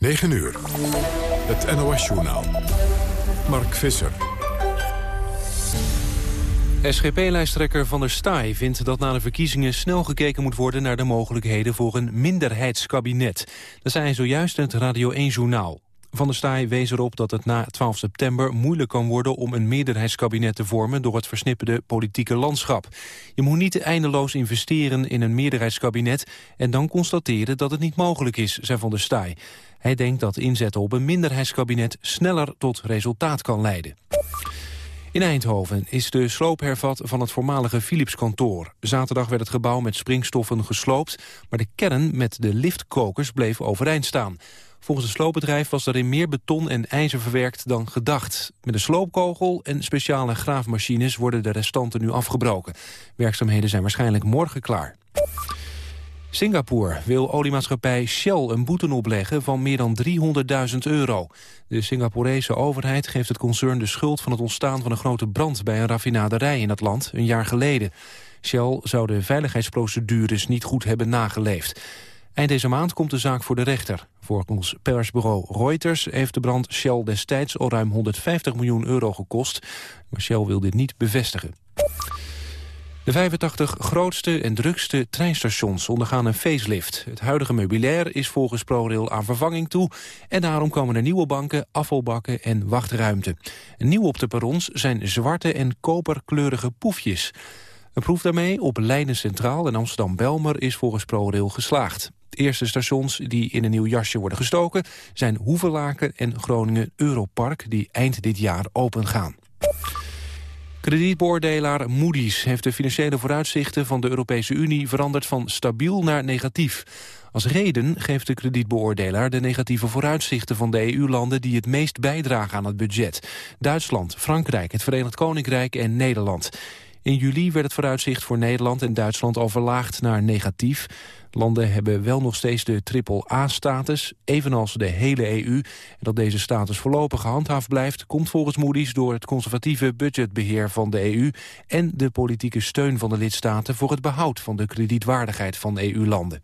9 uur. Het NOS-journaal. Mark Visser. SGP-lijsttrekker Van der Staaij vindt dat na de verkiezingen snel gekeken moet worden naar de mogelijkheden voor een minderheidskabinet. Dat zei hij zojuist in het Radio 1-journaal. Van der Staaij wees erop dat het na 12 september moeilijk kan worden om een meerderheidskabinet te vormen door het versnipperde politieke landschap. Je moet niet eindeloos investeren in een meerderheidskabinet en dan constateren dat het niet mogelijk is, zei Van der Staaij. Hij denkt dat inzetten op een minderheidskabinet sneller tot resultaat kan leiden. In Eindhoven is de sloop hervat van het voormalige Philips-kantoor. Zaterdag werd het gebouw met springstoffen gesloopt... maar de kern met de liftkokers bleef overeind staan. Volgens het sloopbedrijf was er in meer beton en ijzer verwerkt dan gedacht. Met een sloopkogel en speciale graafmachines worden de restanten nu afgebroken. Werkzaamheden zijn waarschijnlijk morgen klaar. Singapore wil oliemaatschappij Shell een boete opleggen van meer dan 300.000 euro. De Singaporese overheid geeft het concern de schuld van het ontstaan van een grote brand bij een raffinaderij in dat land een jaar geleden. Shell zou de veiligheidsprocedures niet goed hebben nageleefd. Eind deze maand komt de zaak voor de rechter. Volgens persbureau Reuters heeft de brand Shell destijds al ruim 150 miljoen euro gekost. Maar Shell wil dit niet bevestigen. De 85 grootste en drukste treinstations ondergaan een facelift. Het huidige meubilair is volgens ProRail aan vervanging toe... en daarom komen er nieuwe banken, afvalbakken en wachtruimte. Nieuw op de perrons zijn zwarte en koperkleurige poefjes. Een proef daarmee op Leiden Centraal en Amsterdam-Belmer is volgens ProRail geslaagd. Eerste stations die in een nieuw jasje worden gestoken... zijn Hoevelaken en Groningen Europark die eind dit jaar open gaan. Kredietbeoordelaar Moody's heeft de financiële vooruitzichten van de Europese Unie veranderd van stabiel naar negatief. Als reden geeft de kredietbeoordelaar de negatieve vooruitzichten van de EU-landen die het meest bijdragen aan het budget. Duitsland, Frankrijk, het Verenigd Koninkrijk en Nederland. In juli werd het vooruitzicht voor Nederland en Duitsland al verlaagd naar negatief. Landen hebben wel nog steeds de triple-A-status, evenals de hele EU. En dat deze status voorlopig gehandhaafd blijft... komt volgens Moody's door het conservatieve budgetbeheer van de EU... en de politieke steun van de lidstaten voor het behoud van de kredietwaardigheid van EU-landen.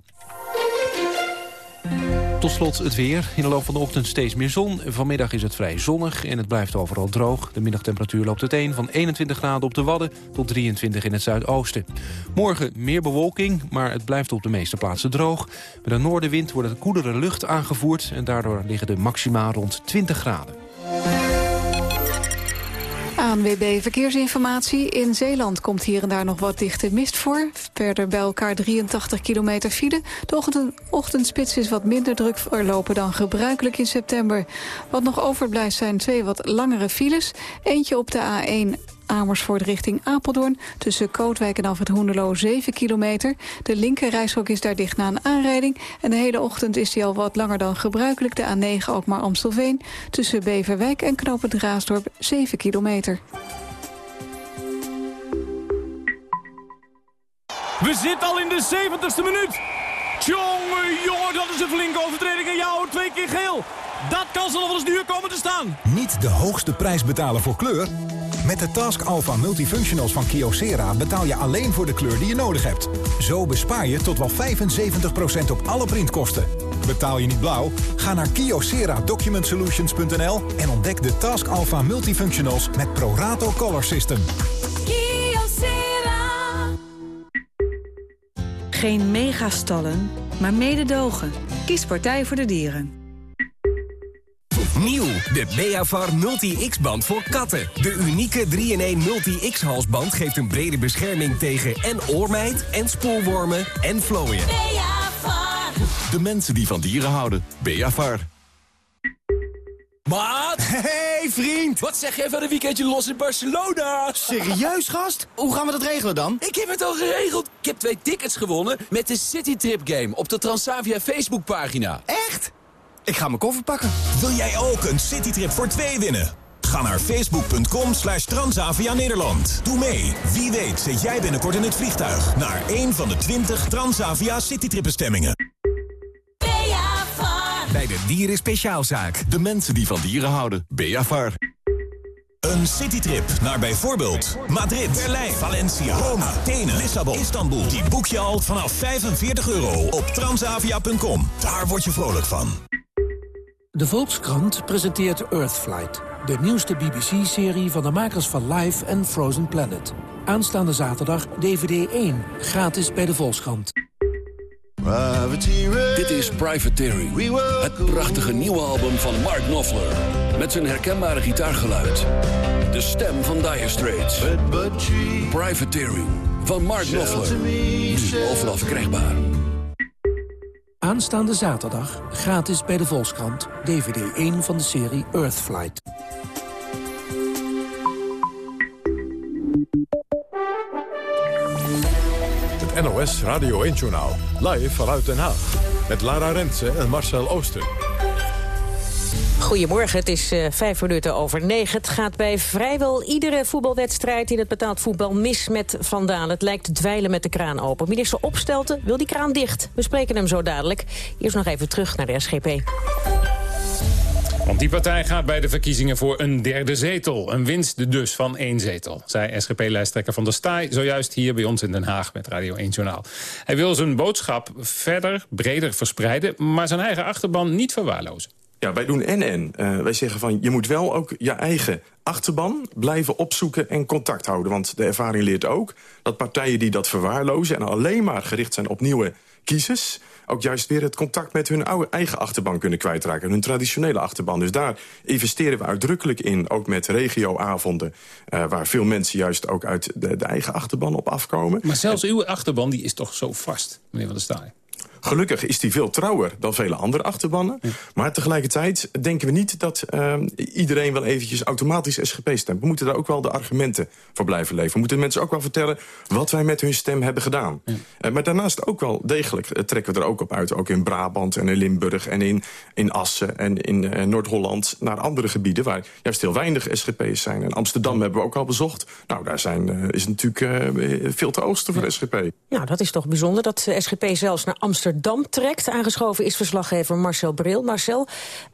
Tot slot het weer. In de loop van de ochtend steeds meer zon. Vanmiddag is het vrij zonnig en het blijft overal droog. De middagtemperatuur loopt uiteen van 21 graden op de Wadden... tot 23 in het zuidoosten. Morgen meer bewolking, maar het blijft op de meeste plaatsen droog. Met een noordenwind wordt het koelere lucht aangevoerd... en daardoor liggen de maxima rond 20 graden. ANWB Verkeersinformatie. In Zeeland komt hier en daar nog wat dichte mist voor. Verder bij elkaar 83 kilometer file. De ochtendspits is wat minder druk verlopen dan gebruikelijk in september. Wat nog overblijft zijn twee wat langere files. Eentje op de A1 Amersfoort richting Apeldoorn. Tussen Kootwijk en Alfred Hoenderloo 7 kilometer. De linker is daar dicht na een aanrijding. En de hele ochtend is die al wat langer dan gebruikelijk. De A9 ook maar Amstelveen. Tussen Beverwijk en Knopen Draasdorp 7 kilometer. We zitten al in de 70ste minuut. Jongen, dat is een flinke overtreding. En jou twee keer geel. Dat kan ze nog wel eens duur komen te staan. Niet de hoogste prijs betalen voor kleur? Met de Task Alpha Multifunctionals van Kyocera betaal je alleen voor de kleur die je nodig hebt. Zo bespaar je tot wel 75% op alle printkosten. Betaal je niet blauw? Ga naar kyocera-document-solutions.nl en ontdek de Task Alpha Multifunctionals met Prorato Color System. Kyocera. Geen megastallen, maar mededogen. Kies Partij voor de Dieren. Nieuw, de Beavar Multi-X-band voor katten. De unieke 3-in-1 Multi-X-halsband geeft een brede bescherming tegen en oormijt... en spoorwormen en vlooien. Beavar. De mensen die van dieren houden. Beavar. Maat! Hey vriend! Wat zeg jij van een weekendje los in Barcelona? Serieus gast? Hoe gaan we dat regelen dan? Ik heb het al geregeld. Ik heb twee tickets gewonnen met de Citytrip Game op de Transavia Facebookpagina. Echt? Ik ga mijn koffer pakken. Wil jij ook een citytrip voor twee winnen? Ga naar facebook.com slash Transavia Nederland. Doe mee. Wie weet zit jij binnenkort in het vliegtuig... naar een van de 20 Transavia Citytripbestemmingen. Bij de Dieren Speciaalzaak. De mensen die van dieren houden. Beavar. Een citytrip naar bijvoorbeeld Madrid, Berlijn, Valencia, Rome, Athene, Lissabon, Istanbul. Die boek je al vanaf 45 euro op transavia.com. Daar word je vrolijk van. De Volkskrant presenteert Earthflight, de nieuwste BBC-serie van de makers van Life en Frozen Planet. Aanstaande zaterdag DVD 1, gratis bij de Volkskrant. Dit is Privateering, het prachtige nieuwe album van Mark Knopfler. Met zijn herkenbare gitaargeluid. De stem van Dire Straits. Privateering van Mark Knopfler. Nu overal verkrijgbaar. Aanstaande zaterdag gratis bij de Volkskrant. DVD 1 van de serie Earthflight. Het NOS Radio 1-journaal. Live vanuit Den Haag. Met Lara Rensen en Marcel Ooster. Goedemorgen, het is uh, vijf minuten over negen. Het gaat bij vrijwel iedere voetbalwedstrijd in het betaald voetbal mis met Vandaan. Het lijkt dweilen met de kraan open. Minister Opstelten wil die kraan dicht. We spreken hem zo dadelijk. Eerst nog even terug naar de SGP. Want die partij gaat bij de verkiezingen voor een derde zetel. Een winst dus van één zetel, zei SGP-lijsttrekker Van der Staaij... zojuist hier bij ons in Den Haag met Radio 1 Journaal. Hij wil zijn boodschap verder, breder verspreiden... maar zijn eigen achterban niet verwaarlozen. Ja, wij doen en-en. Uh, wij zeggen van, je moet wel ook je eigen achterban blijven opzoeken en contact houden. Want de ervaring leert ook dat partijen die dat verwaarlozen... en alleen maar gericht zijn op nieuwe kiezers ook juist weer het contact met hun oude, eigen achterban kunnen kwijtraken. Hun traditionele achterban. Dus daar investeren we uitdrukkelijk in. Ook met regioavonden. Uh, waar veel mensen juist ook uit de, de, eigen achterban op afkomen. Maar zelfs uw achterban die is toch zo vast, meneer Van der Staaij? Gelukkig is die veel trouwer dan vele andere achterbannen. Maar tegelijkertijd denken we niet dat uh, iedereen wel eventjes automatisch SGP stemt. We moeten daar ook wel de argumenten voor blijven leven. We moeten mensen ook wel vertellen wat wij met hun stem hebben gedaan. Ja. Uh, maar daarnaast ook wel degelijk uh, trekken we er ook op uit. Ook in Brabant en in Limburg en in, in Assen en in uh, Noord-Holland. Naar andere gebieden waar juist heel weinig SGP's zijn. En Amsterdam hebben we ook al bezocht. Nou, daar zijn, is natuurlijk veel te oosten voor ja. SGP. Nou, dat is toch bijzonder dat de SGP zelfs naar Amsterdam Amsterdam trekt. Aangeschoven is verslaggever Marcel Bril. Marcel,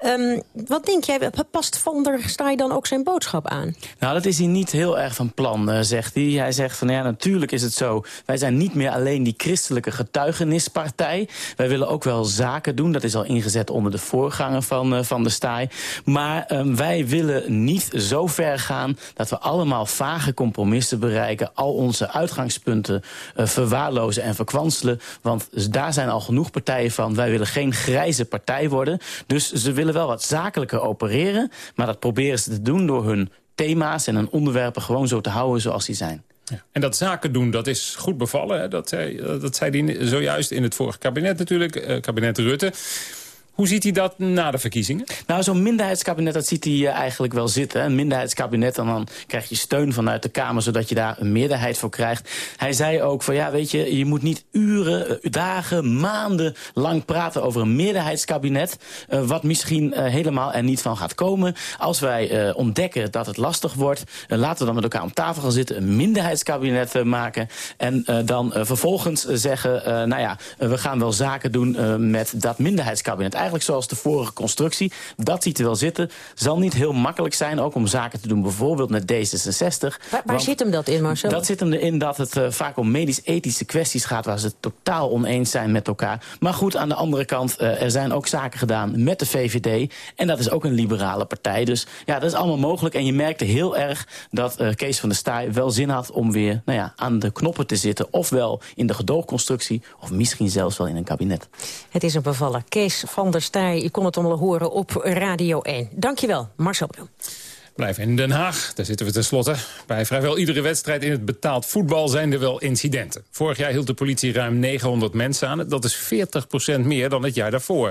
um, wat denk jij, past Van der Staaij dan ook zijn boodschap aan? Nou, dat is hij niet heel erg van plan, uh, zegt hij. Hij zegt van, ja, natuurlijk is het zo. Wij zijn niet meer alleen die christelijke getuigenispartij. Wij willen ook wel zaken doen. Dat is al ingezet onder de voorganger van uh, Van der Staaij. Maar um, wij willen niet zo ver gaan dat we allemaal vage compromissen bereiken. Al onze uitgangspunten uh, verwaarlozen en verkwanselen. Want daar zijn al genoeg partijen van... wij willen geen grijze partij worden. Dus ze willen wel wat zakelijker opereren... maar dat proberen ze te doen door hun thema's en hun onderwerpen... gewoon zo te houden zoals die zijn. Ja. En dat zaken doen, dat is goed bevallen. Hè? Dat, dat zei hij zojuist in het vorige kabinet natuurlijk, eh, kabinet Rutte. Hoe ziet hij dat na de verkiezingen? Nou, zo'n minderheidskabinet, dat ziet hij uh, eigenlijk wel zitten. Een minderheidskabinet, en dan krijg je steun vanuit de Kamer... zodat je daar een meerderheid voor krijgt. Hij zei ook van, ja, weet je, je moet niet uren, uh, dagen, maanden lang praten... over een meerderheidskabinet, uh, wat misschien helemaal er niet van gaat komen. Als wij ontdekken dat het lastig wordt... laten we dan met elkaar om tafel gaan zitten, een minderheidskabinet maken... en dan vervolgens zeggen, nou ja, we gaan wel zaken doen met dat minderheidskabinet zoals de vorige constructie. Dat ziet er wel zitten. Zal niet heel makkelijk zijn ook om zaken te doen, bijvoorbeeld met D66. Waar, waar zit hem dat in, Marcel? Dat zit hem erin dat het uh, vaak om medisch-ethische kwesties gaat... waar ze het totaal oneens zijn met elkaar. Maar goed, aan de andere kant, uh, er zijn ook zaken gedaan met de VVD. En dat is ook een liberale partij. Dus ja, dat is allemaal mogelijk. En je merkte heel erg dat uh, Kees van der Staaij wel zin had... om weer nou ja, aan de knoppen te zitten. Ofwel in de gedoogconstructie, of misschien zelfs wel in een kabinet. Het is een bevallen. Kees van der Staaij. Je kon het allemaal horen op Radio 1. Dankjewel, Marcel Bril. Blijf in Den Haag, daar zitten we tenslotte. Bij vrijwel iedere wedstrijd in het betaald voetbal zijn er wel incidenten. Vorig jaar hield de politie ruim 900 mensen aan. Dat is 40% meer dan het jaar daarvoor.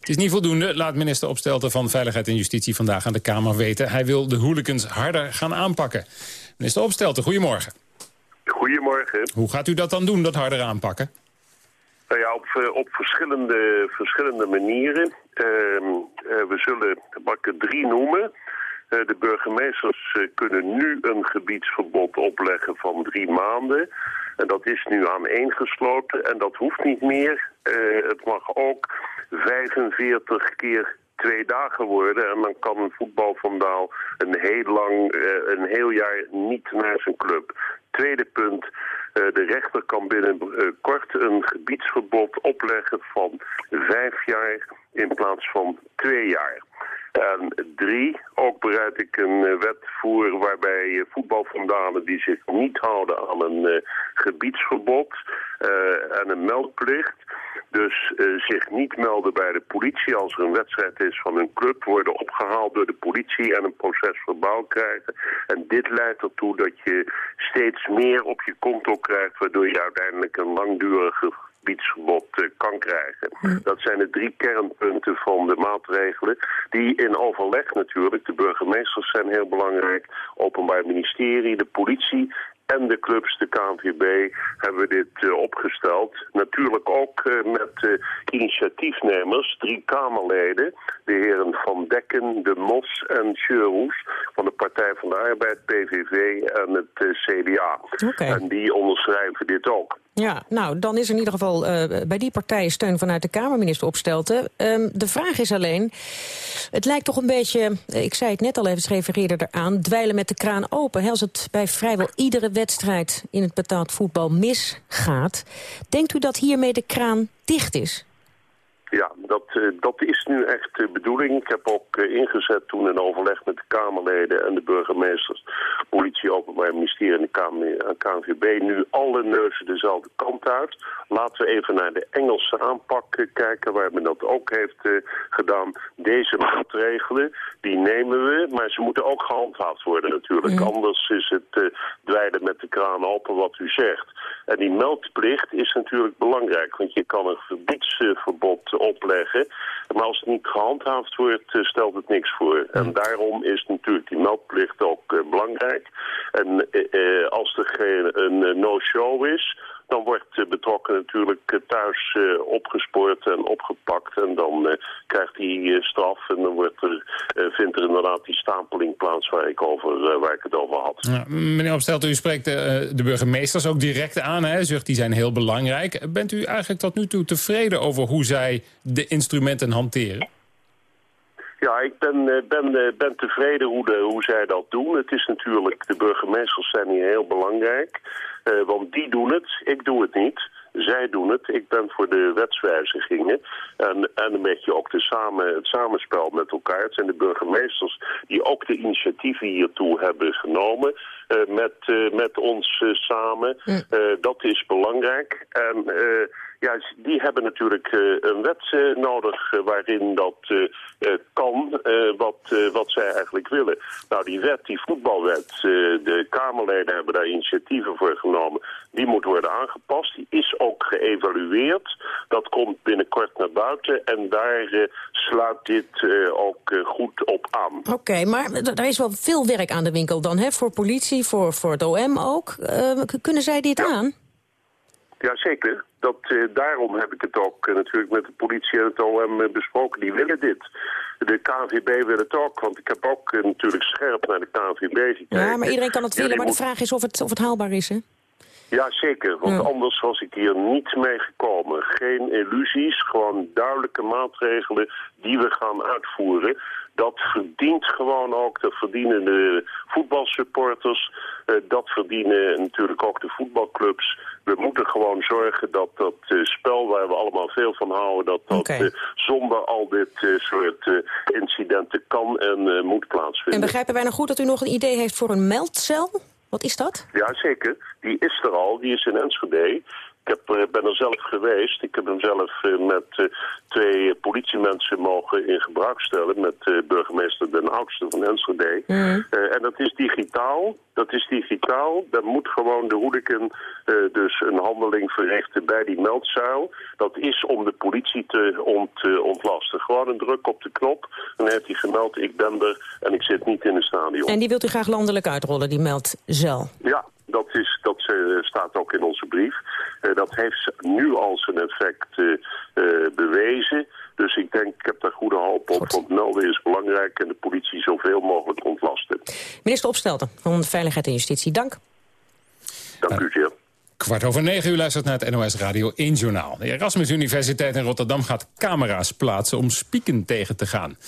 Het is niet voldoende, laat minister Opstelten van Veiligheid en Justitie vandaag aan de Kamer weten. Hij wil de hooligans harder gaan aanpakken. Minister Opstelten, goedemorgen. Goedemorgen. Hoe gaat u dat dan doen, dat harder aanpakken? Nou ja, op, op verschillende, verschillende manieren. Uh, uh, we zullen, er drie noemen. Uh, de burgemeesters kunnen nu een gebiedsverbod opleggen van drie maanden. En dat is nu aaneengesloten en dat hoeft niet meer. het mag ook 45 keer twee dagen worden. En dan kan een voetbalvandaal een heel lang, een heel jaar niet naar zijn club. Tweede punt, de rechter kan binnen kort een gebiedsverbod opleggen van vijf jaar in plaats van twee jaar. En drie, ook bereid ik een eh, wet voor waarbij uh, voetbalvandalen die zich niet houden aan een uh, gebiedsverbod en een meldplicht, dus zich niet melden bij de politie als er een wedstrijd is van hun club, worden opgehaald door de politie en een proces verbaal krijgen. En dit leidt ertoe dat je steeds meer op je konto krijgt, waardoor je uiteindelijk een langdurige gebiedsverbod uh, kan krijgen. Dat zijn de drie kernpunten van de maatregelen die in overleg natuurlijk, de burgemeesters zijn heel belangrijk, openbaar ministerie, de politie en de clubs, de KNVB, hebben we dit uh, opgesteld. Natuurlijk ook uh, met uh, initiatiefnemers, drie Kamerleden, de heren Van Dekken, De Mos en Sjeurhoes van de Partij van de Arbeid, PVV en het CDA. Okay. En die onderschrijven dit ook. Ja, nou, dan is er in ieder geval uh, bij die partijen steun vanuit de Kamerminister opstelte. Um, de vraag is alleen, het lijkt toch een beetje, ik zei het net al even, refereerde eraan, dweilen met de kraan open. Als het bij vrijwel iedere wedstrijd in het betaald voetbal misgaat. Denkt u dat hiermee de kraan dicht is? Ja, dat, uh, dat is nu echt de bedoeling. Ik heb ook uh, ingezet toen in overleg met de Kamerleden en de burgemeesters, politie, openbaar ministerie en de Kamer, KNVB, nu alle neuzen dezelfde kant uit. Laten we even naar de Engelse aanpak kijken, waar men dat ook heeft gedaan. Deze maatregelen, die nemen we, maar ze moeten ook gehandhaafd worden natuurlijk. Mm. Anders is het dweilen met de kraan open wat u zegt. En die meldplicht is natuurlijk belangrijk, want je kan een gebiedsverbod opleggen. Maar als het niet gehandhaafd wordt, stelt het niks voor. En daarom is natuurlijk die meldplicht ook uh, belangrijk. En uh, als er geen een no-show is, dan wordt de betrokken natuurlijk thuis uh, opgespoord en opgepakt. En dan krijgt hij straf en dan wordt er, vindt er inderdaad die stapeling plaats waar ik, over, waar ik het over had. Ja, meneer Opstelten, u spreekt de, de burgemeesters ook direct aan. Hè? Zegt, die zijn heel belangrijk. Bent u eigenlijk tot nu toe tevreden over hoe zij de instrumenten hanteren? Ja, ik ben, ben, ben tevreden hoe, de, hoe zij dat doen. Het is natuurlijk, de burgemeesters zijn hier heel belangrijk. Uh, want die doen het, ik doe het niet. Zij doen het, ik ben voor de wetswijzigingen. En, en een beetje ook de samen, het samenspel met elkaar. Het zijn de burgemeesters die ook de initiatieven hiertoe hebben genomen. Uh, met, uh, met ons samen. Mm. dat is belangrijk. En ja, die hebben natuurlijk uh, een wet uh, nodig uh, waarin dat kan wat, wat zij eigenlijk willen. Nou, die wet, die voetbalwet, de Kamerleden hebben daar initiatieven voor genomen. Die moet worden aangepast. Die is ook geëvalueerd. Dat komt binnenkort naar buiten en daar sluit dit ook goed op aan. Oké, okay, maar er is wel veel werk aan de winkel dan, hè? Voor politie, voor, voor het OM ook. kunnen zij dit ja. aan? Jazeker. Dat, uh, daarom heb ik het ook uh, natuurlijk met de politie en het OM uh, besproken. Die willen dit. De KNVB wil het ook, want ik heb ook natuurlijk scherp naar de KNVB gekeken. Ja, maar iedereen kan het willen, maar de vraag is of het, of het haalbaar is, hè? Ja, zeker. Want ja. anders was ik hier niet mee gekomen. Geen illusies, gewoon duidelijke maatregelen die we gaan uitvoeren. Dat verdient gewoon ook, dat verdienen de voetbalsupporters, uh, dat verdienen natuurlijk ook de voetbalclubs. We moeten gewoon zorgen dat dat uh, spel waar we allemaal veel van houden, dat dat okay. uh, zonder al dit soort incidenten kan en moet plaatsvinden. En begrijpen wij nou goed dat u nog een idee heeft voor een meldcel? Wat is dat? Ja, zeker. Die is er al. Die is in Enschede. Ik heb, ben er zelf geweest. Ik heb hem zelf met uh, twee politiemensen mogen in gebruik stellen... met burgemeester Den Oudste van Enschede. Mm. Uh, en dat is digitaal. Dat is digitaal. Dan moet gewoon de hooligan dus een handeling verrichten bij die meldzuil. Dat is om de politie te ont, ontlasten. Gewoon een druk op de knop. Dan heeft hij gemeld, ik ben er en ik zit niet in het stadion. En die wilt u graag landelijk uitrollen, die meldzuil? Ja, dat, is, dat uh, staat ook in onze brief. Uh, dat heeft nu al zijn effect uh, bewezen. Dus ik denk, ik heb daar goede hoop op. Goed. Want melden is belangrijk en de politie zoveel mogelijk ontlasten. Minister Opstelten van Veiligheid en Justitie, dank. Dank u zeer. Kwart over negen u luistert naar het NOS Radio 1 Journaal. De Erasmus Universiteit in Rotterdam gaat camera's plaatsen om spieken tegen te gaan.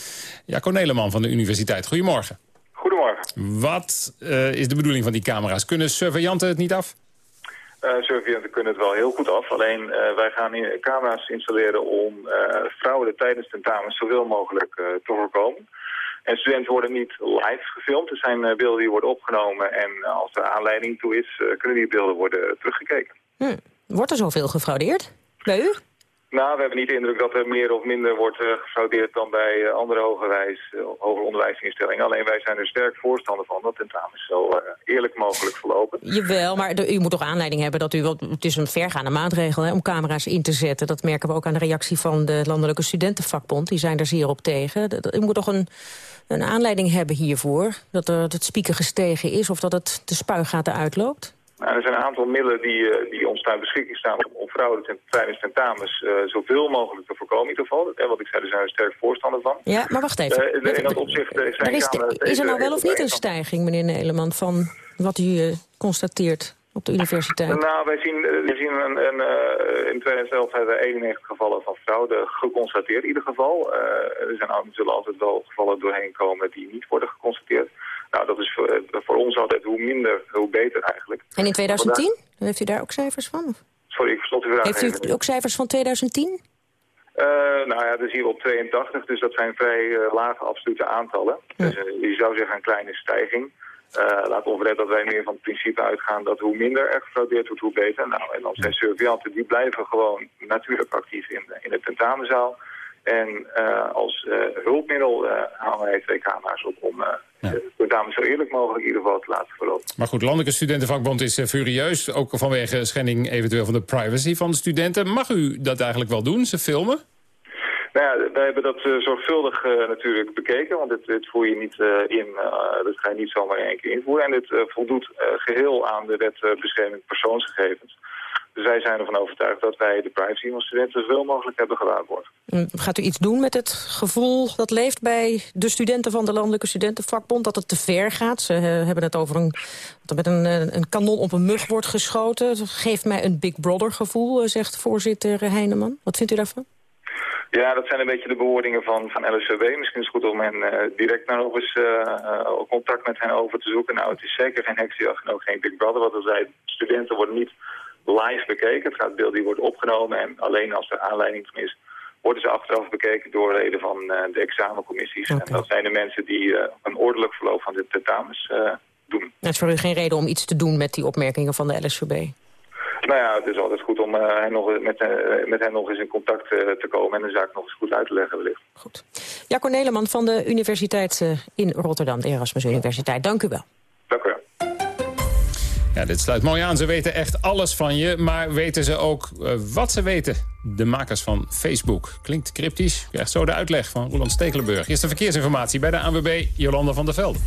Jacco Neleman van de universiteit, goedemorgen. Wat uh, is de bedoeling van die camera's? Kunnen surveillanten het niet af? Uh, surveillanten kunnen het wel heel goed af. Alleen uh, wij gaan hier camera's installeren om uh, fraude tijdens tentamens zoveel mogelijk te voorkomen. En studenten worden niet live gefilmd. Er zijn beelden die worden opgenomen. En als er aanleiding toe is, kunnen die beelden worden teruggekeken. Hm. Wordt er zoveel gefraudeerd bij u? Nou, we hebben niet de indruk dat er meer of minder wordt uh, gefraudeerd dan bij uh, andere hogerwijs, uh, hoger onderwijsinstellingen. Alleen wij zijn er sterk voorstander van dat tentamens zo eerlijk mogelijk verlopen. Jawel, maar u moet toch aanleiding hebben dat u, wat, het is een vergaande maatregel hè, om camera's in te zetten. Dat merken we ook aan de reactie van de Landelijke Studentenvakbond. Die zijn er zeer op tegen. Dat, u moet toch een, een aanleiding hebben hiervoor, dat er, het spieken gestegen is of dat het de spuigaten uitloopt? Nou, er zijn een aantal middelen die, uh, die ons ter beschikking staan om, om fraude tijdens tentamens uh, zoveel mogelijk te voorkomen in ieder geval. En wat ik zei, daar zijn we sterk voorstander van. Ja, maar wacht even. Uh, in dat opzicht zijn er is, de, is er nou wel of niet een stijging, meneer Neleman, van wat u constateert op de universiteit? Nou, wij zien, we zien een, een, in 2011 hebben we 91 gevallen van fraude geconstateerd in ieder geval. er zijn, er zullen altijd wel gevallen doorheen komen die niet worden geconstateerd. Nou, dat is voor, voor, ons altijd hoe minder, hoe beter eigenlijk. En in 2010? Heeft u daar ook cijfers van? Sorry, ik verstond uw vraag Heeft u even. ook cijfers van 2010? Uh, nou ja, dat zien we op 82, dus dat zijn vrij uh, lage absolute aantallen. Ja. Dus uh, je zou zeggen een kleine stijging. laat onverlet dat wij meer van het principe uitgaan dat hoe minder er gefraudeerd wordt, hoe beter. Nou, en dan zijn surveillanten, die blijven gewoon natuurlijk actief in, in de tentamenzaal. En als hulpmiddel halen wij twee camera's op om ja. dames zo eerlijk mogelijk in ieder geval te laten verlopen. Maar goed, Landelijke Studentenvakbond is uh, furieus. Ook vanwege schending eventueel van de privacy van de studenten. Mag u dat eigenlijk wel doen, ze filmen? Nou ja, wij hebben dat uh, zorgvuldig uh, natuurlijk bekeken. Want dit, dit voer je niet in, dat ga je niet zomaar in één keer invoeren. En dit voldoet geheel aan de wet bescherming persoonsgegevens. Dus wij zijn ervan overtuigd dat wij de privacy van studenten zoveel mogelijk hebben gewaarborgd. Gaat u iets doen met het gevoel dat leeft bij de studenten van de Landelijke Studentenvakbond... dat het te ver gaat? Ze hebben het over een, dat er met een, een kanon op een mug wordt geschoten. Dat geeft mij een Big Brother gevoel, eh, zegt voorzitter Heineman. Wat vindt u daarvan? Ja, dat zijn een beetje de bewoordingen van, van. Misschien is het goed om hen uh, direct nog eens uh, contact met hen over te zoeken. Nou, het is zeker geen heksenjacht en ook geen Big Brother. Wat we zei, studenten worden niet live bekeken. Het gaat beeld die wordt opgenomen en alleen als er aanleiding van is worden ze achteraf bekeken door leden van uh, de examencommissies. Okay. En dat zijn de mensen die uh, een ordelijk verloop van de tentamens uh, doen. Het is voor u geen reden om iets te doen met die opmerkingen van de LSVB? Nou ja, het is altijd goed om hen nog, met, met hen nog eens in contact te komen... en de zaak nog eens goed uit te leggen wellicht. Goed. Jacco Neleman van de Universiteit in Rotterdam, de Erasmus Universiteit. Dank u wel. Ja, dit sluit mooi aan. Ze weten echt alles van je, maar weten ze ook uh, wat ze weten? De makers van Facebook. Klinkt cryptisch. Krijgt zo de uitleg van Roland Stekelenburg. Eerste verkeersinformatie bij de ANWB, Jolanda van der Velde.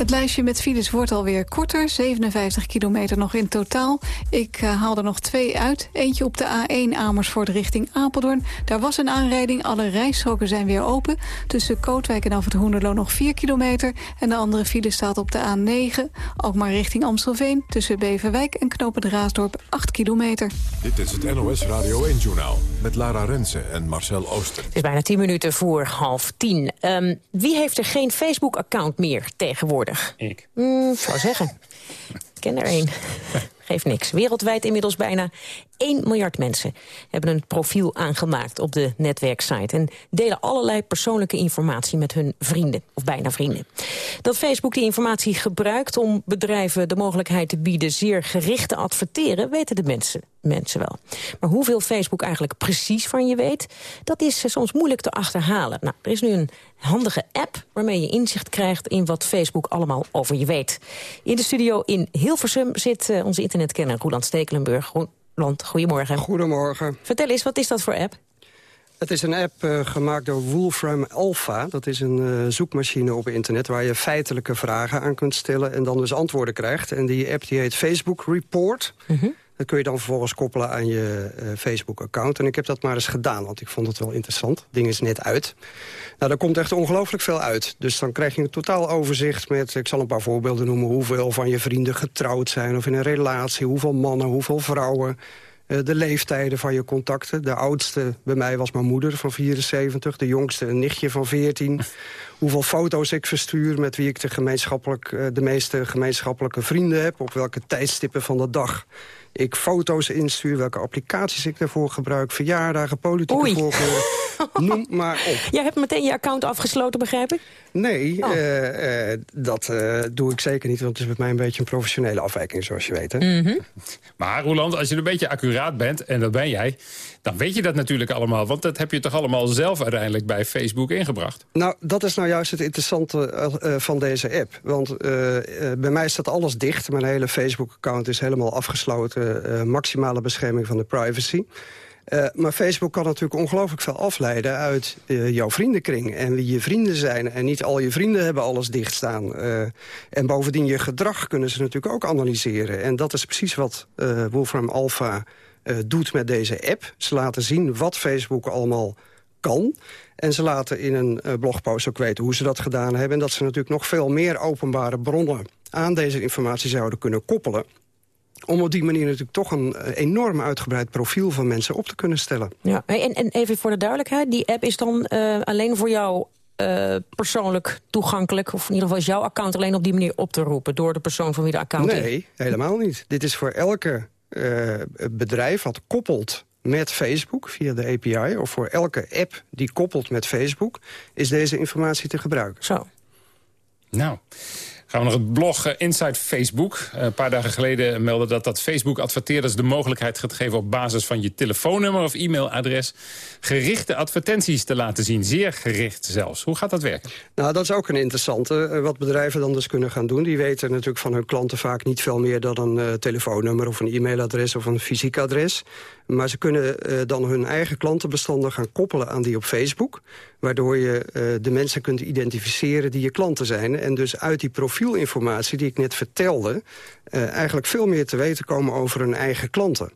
Het lijstje met files wordt alweer korter. 57 kilometer nog in totaal. Ik uh, haal er nog twee uit. Eentje op de A1 Amersfoort richting Apeldoorn. Daar was een aanrijding. Alle rijstroken zijn weer open. Tussen Kootwijk en Af het Hoenderloo nog 4 kilometer. En de andere file staat op de A9. Ook maar richting Amstelveen. Tussen Beverwijk en Knopen Raasdorp 8 kilometer. Dit is het NOS Radio 1-journaal. Met Lara Rensen en Marcel Ooster. Het is bijna 10 minuten voor half 10. Um, wie heeft er geen Facebook-account meer tegenwoordig? Ik. Mm, zou zeggen. Ik ken er één. Geeft niks. Wereldwijd inmiddels bijna 1 miljard mensen hebben een profiel aangemaakt op de netwerksite... en delen allerlei persoonlijke informatie met hun vrienden, of bijna vrienden. Dat Facebook die informatie gebruikt om bedrijven de mogelijkheid te bieden... zeer gericht te adverteren, weten de mensen, mensen wel. Maar hoeveel Facebook eigenlijk precies van je weet... dat is soms moeilijk te achterhalen. Nou, er is nu een handige app waarmee je inzicht krijgt... in wat Facebook allemaal over je weet. In de studio in Hilversum zit onze internetkenner Roland Stekelenburg goedemorgen. Goedemorgen. Vertel eens, wat is dat voor app? Het is een app uh, gemaakt door Wolfram Alpha. Dat is een uh, zoekmachine op internet waar je feitelijke vragen aan kunt stellen... en dan dus antwoorden krijgt. En die app die heet Facebook Report. -hmm. Dat kun je dan vervolgens koppelen aan je uh, Facebook-account. En ik heb dat maar eens gedaan, want ik vond het wel interessant. Het ding is net uit. Nou, daar komt echt ongelooflijk veel uit. Dus dan krijg je een totaal overzicht met... ik zal een paar voorbeelden noemen... hoeveel van je vrienden getrouwd zijn of in een relatie... hoeveel mannen, hoeveel vrouwen... Uh, de leeftijden van je contacten. De oudste bij mij was mijn moeder van 74. De jongste een nichtje van 14. Hoeveel foto's ik verstuur, met wie ik de, gemeenschappelijk, uh, de meeste gemeenschappelijke vrienden heb. Op welke tijdstippen van de dag ik foto's instuur, welke applicaties ik daarvoor gebruik... verjaardagen, politieke Oei. voorkeuren, noem maar op. Jij hebt meteen je account afgesloten, begrijp ik? Nee, Oh. eh, eh, dat eh, doe ik zeker niet, want het is met mij een beetje een professionele afwijking, zoals je weet. Hè? Mhm. Maar Roland, als je een beetje accuraat bent, en dat ben jij... dan weet je dat natuurlijk allemaal. Want dat heb je toch allemaal zelf uiteindelijk bij Facebook ingebracht? Nou, dat is nou juist het interessante eh, eh, van deze app. Want eh, bij mij staat alles dicht. Mijn hele Facebook-account is helemaal afgesloten. maximale bescherming van de privacy. Maar Facebook kan natuurlijk ongelooflijk veel afleiden uit jouw vriendenkring. En wie je vrienden zijn. En niet al je vrienden hebben alles dichtstaan. En bovendien je gedrag kunnen ze natuurlijk ook analyseren. En dat is precies wat Wolfram Alpha eh, doet met deze app. Ze laten zien wat Facebook allemaal kan. En ze laten in een eh, blogpost ook weten hoe ze dat gedaan hebben. En dat ze natuurlijk nog veel meer openbare bronnen aan deze informatie zouden kunnen koppelen. Om op die manier natuurlijk toch een eh, enorm uitgebreid profiel van mensen op te kunnen stellen. Ja. En, en even voor de duidelijkheid, die app is dan alleen voor jou persoonlijk toegankelijk... of in ieder geval is jouw account alleen op die manier op te roepen... door de persoon van wie de account is? Nee, helemaal niet. Dit is voor elke bedrijf wat koppelt met Facebook via de API... of voor elke app die koppelt met Facebook... is deze informatie te gebruiken. Zo. Nou, gaan we nog het blog eh, Inside Facebook. Eh, een paar dagen geleden meldde dat dat Facebook adverteerders de mogelijkheid gaat geven op basis van je telefoonnummer of e-mailadres gerichte advertenties te laten zien. Zeer gericht zelfs. Hoe gaat dat werken? Nou, dat is ook een interessante. Eh, wat bedrijven dan dus kunnen gaan doen... die weten natuurlijk van hun klanten vaak niet veel meer... dan een telefoonnummer of een e-mailadres of een fysiek adres. Maar ze kunnen eh, dan hun eigen klantenbestanden gaan koppelen aan die op Facebook. Waardoor je eh, de mensen kunt identificeren die je klanten zijn. En dus uit die profielinformatie die ik net vertelde... eh, eigenlijk veel meer te weten komen over hun eigen klanten.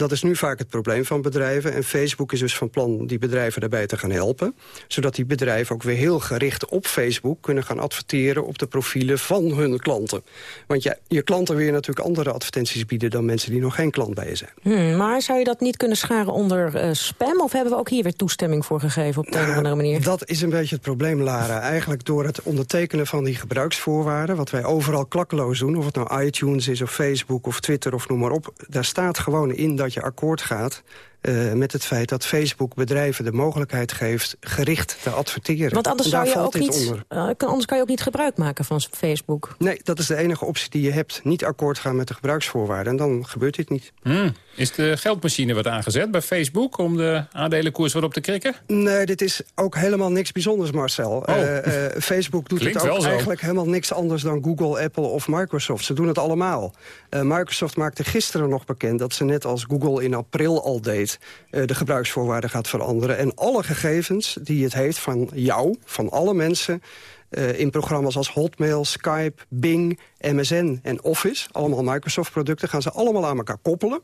Dat is nu vaak het probleem van bedrijven. En Facebook is dus van plan die bedrijven daarbij te gaan helpen. Zodat die bedrijven ook weer heel gericht op Facebook... kunnen gaan adverteren op de profielen van hun klanten. Want ja, je klanten wil je natuurlijk andere advertenties bieden... dan mensen die nog geen klant bij je zijn. Hmm, maar zou je dat niet kunnen scharen onder eh, spam? Of hebben we ook hier weer toestemming voor gegeven op de een of andere manier? Dat is een beetje het probleem, Lara. Eigenlijk door het ondertekenen van die gebruiksvoorwaarden... wat wij overal klakkeloos doen, of het nou iTunes is of Facebook of Twitter of noem maar op... daar staat gewoon in dat je akkoord gaat eh, met het feit dat Facebook bedrijven de mogelijkheid geeft gericht te adverteren. Want anders, zou je valt ook niet, onder. eh, kan- anders kan je ook niet gebruik maken van Facebook. Nee, dat is de enige optie die je hebt. Niet akkoord gaan met de gebruiksvoorwaarden. En dan gebeurt dit niet. Hmm. Is de geldmachine wat aangezet bij Facebook om de aandelenkoers wat op te krikken? Nee, dit is ook helemaal niks bijzonders, Marcel. Eh, eh, Facebook doet Klinkt het ook eigenlijk helemaal niks anders dan Google, Apple of Microsoft. Ze doen het allemaal. Eh, Microsoft maakte gisteren nog bekend dat ze net als Google in april al deed... eh, de gebruiksvoorwaarden gaat veranderen. En alle gegevens die het heeft van jou, van alle mensen... eh, in programma's als Hotmail, Skype, Bing, MSN en Office... allemaal Microsoft-producten, gaan ze allemaal aan elkaar koppelen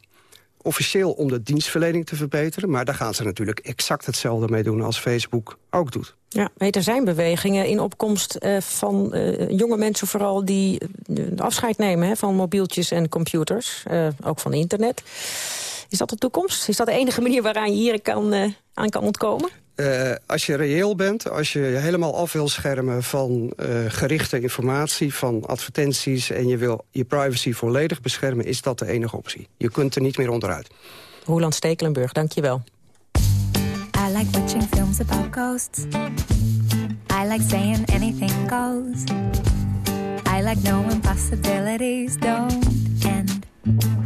officieel om de dienstverlening te verbeteren. Maar daar gaan ze natuurlijk exact hetzelfde mee doen als Facebook ook doet. Ja, weet, er zijn bewegingen in opkomst eh, van jonge mensen vooral... die afscheid nemen hè, van mobieltjes en computers, ook van internet. Is dat de toekomst? Is dat de enige manier waaraan je hier kan, eh, aan kan ontkomen? Eh, als je reëel bent, als je je helemaal af wil schermen van eh, gerichte informatie, van advertenties... en je wil je privacy volledig beschermen, is dat de enige optie. Je kunt er niet meer onderuit. Roland Stekelenburg, dank je wel. I like watching films about ghosts. I like saying anything goes. I like knowing possibilities don't end.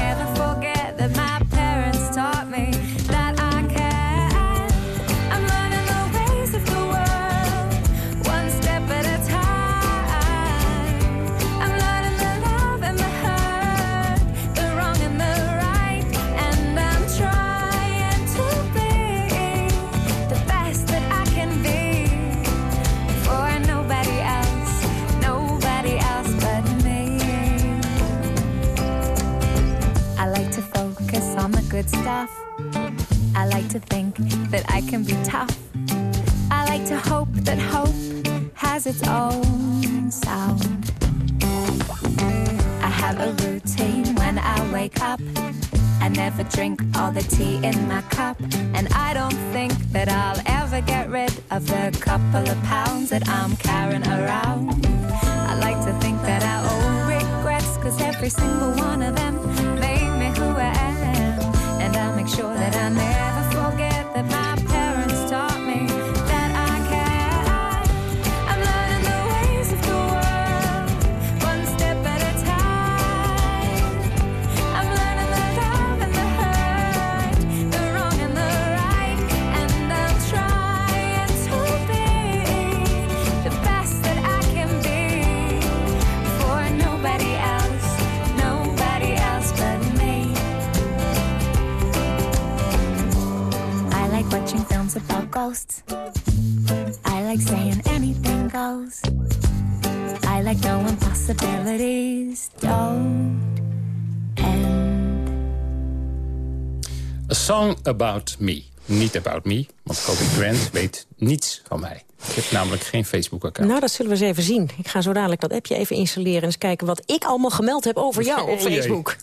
About Me. Niet About Me, want Kobe Grant weet niets van mij. Ik heb namelijk geen Facebook-account. Nou, dat zullen we eens even zien. Ik ga zo dadelijk dat appje even installeren... en eens kijken wat ik allemaal gemeld heb over jou op Oh. Facebook.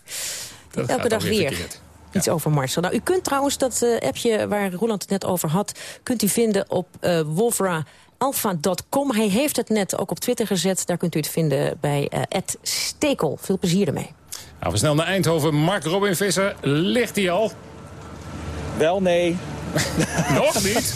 Elke dag weer. verkeerd. Iets over Marcel. Nou, u kunt trouwens dat eh, appje waar Roland het net over had... kunt u vinden op wolfraalpha.com. Hij heeft het net ook op Twitter gezet. Daar kunt u het vinden bij eh Stekel. Veel plezier ermee. Nou, we snel naar Eindhoven. Mark Robin Visser, ligt hij al? Wel nee. Nog niet?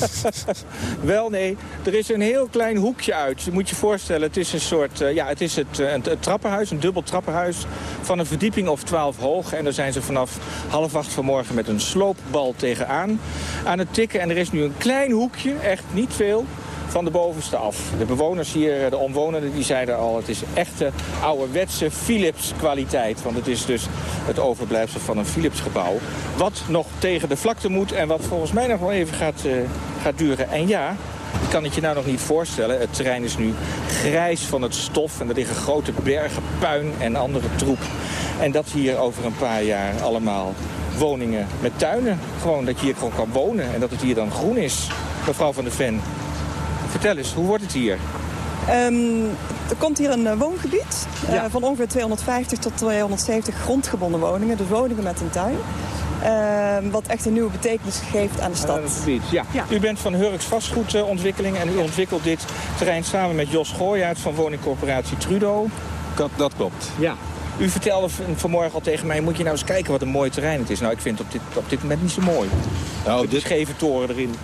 Wel nee. Er is een heel klein hoekje uit. Je moet je voorstellen, het is een soort, eh, ja, het is het, eh, een, trappenhuis, een dubbel trappenhuis van een verdieping of 12 hoog. En daar zijn ze vanaf half acht vanmorgen met een sloopbal tegenaan aan het tikken. En er is nu een klein hoekje, echt niet veel, van de bovenste af. De bewoners hier, de omwonenden, die zeiden al... het is echte ouderwetse Philips kwaliteit. Want het is dus het overblijfsel van een Philips gebouw. Wat nog tegen de vlakte moet en wat volgens mij nog wel even gaat, eh, gaat duren. En ja, ik kan het je nou nog niet voorstellen. Het terrein is nu grijs van het stof en er liggen grote bergen puin en andere troep. En dat hier over een paar jaar allemaal woningen met tuinen. Gewoon dat je hier gewoon kan wonen en dat het hier dan groen is. Mevrouw van der Ven, vertel eens, hoe wordt het hier? Ehm, er komt hier een eh, woongebied eh, Ja. van ongeveer 250 tot 270 grondgebonden woningen. Dus woningen met een tuin. Ehm, wat echt een nieuwe betekenis geeft aan de stad. Aan het gebied, ja. U bent van Hurks Vastgoedontwikkeling en u ontwikkelt dit terrein samen met Jos Gooyaert van woningcorporatie Trudo. Dat, dat klopt. Ja. U vertelde vanmorgen al tegen mij, moet je nou eens kijken wat een mooi terrein het is. Nou, ik vind het op dit, op dit moment niet zo mooi. Nou, Met die scheve toren erin.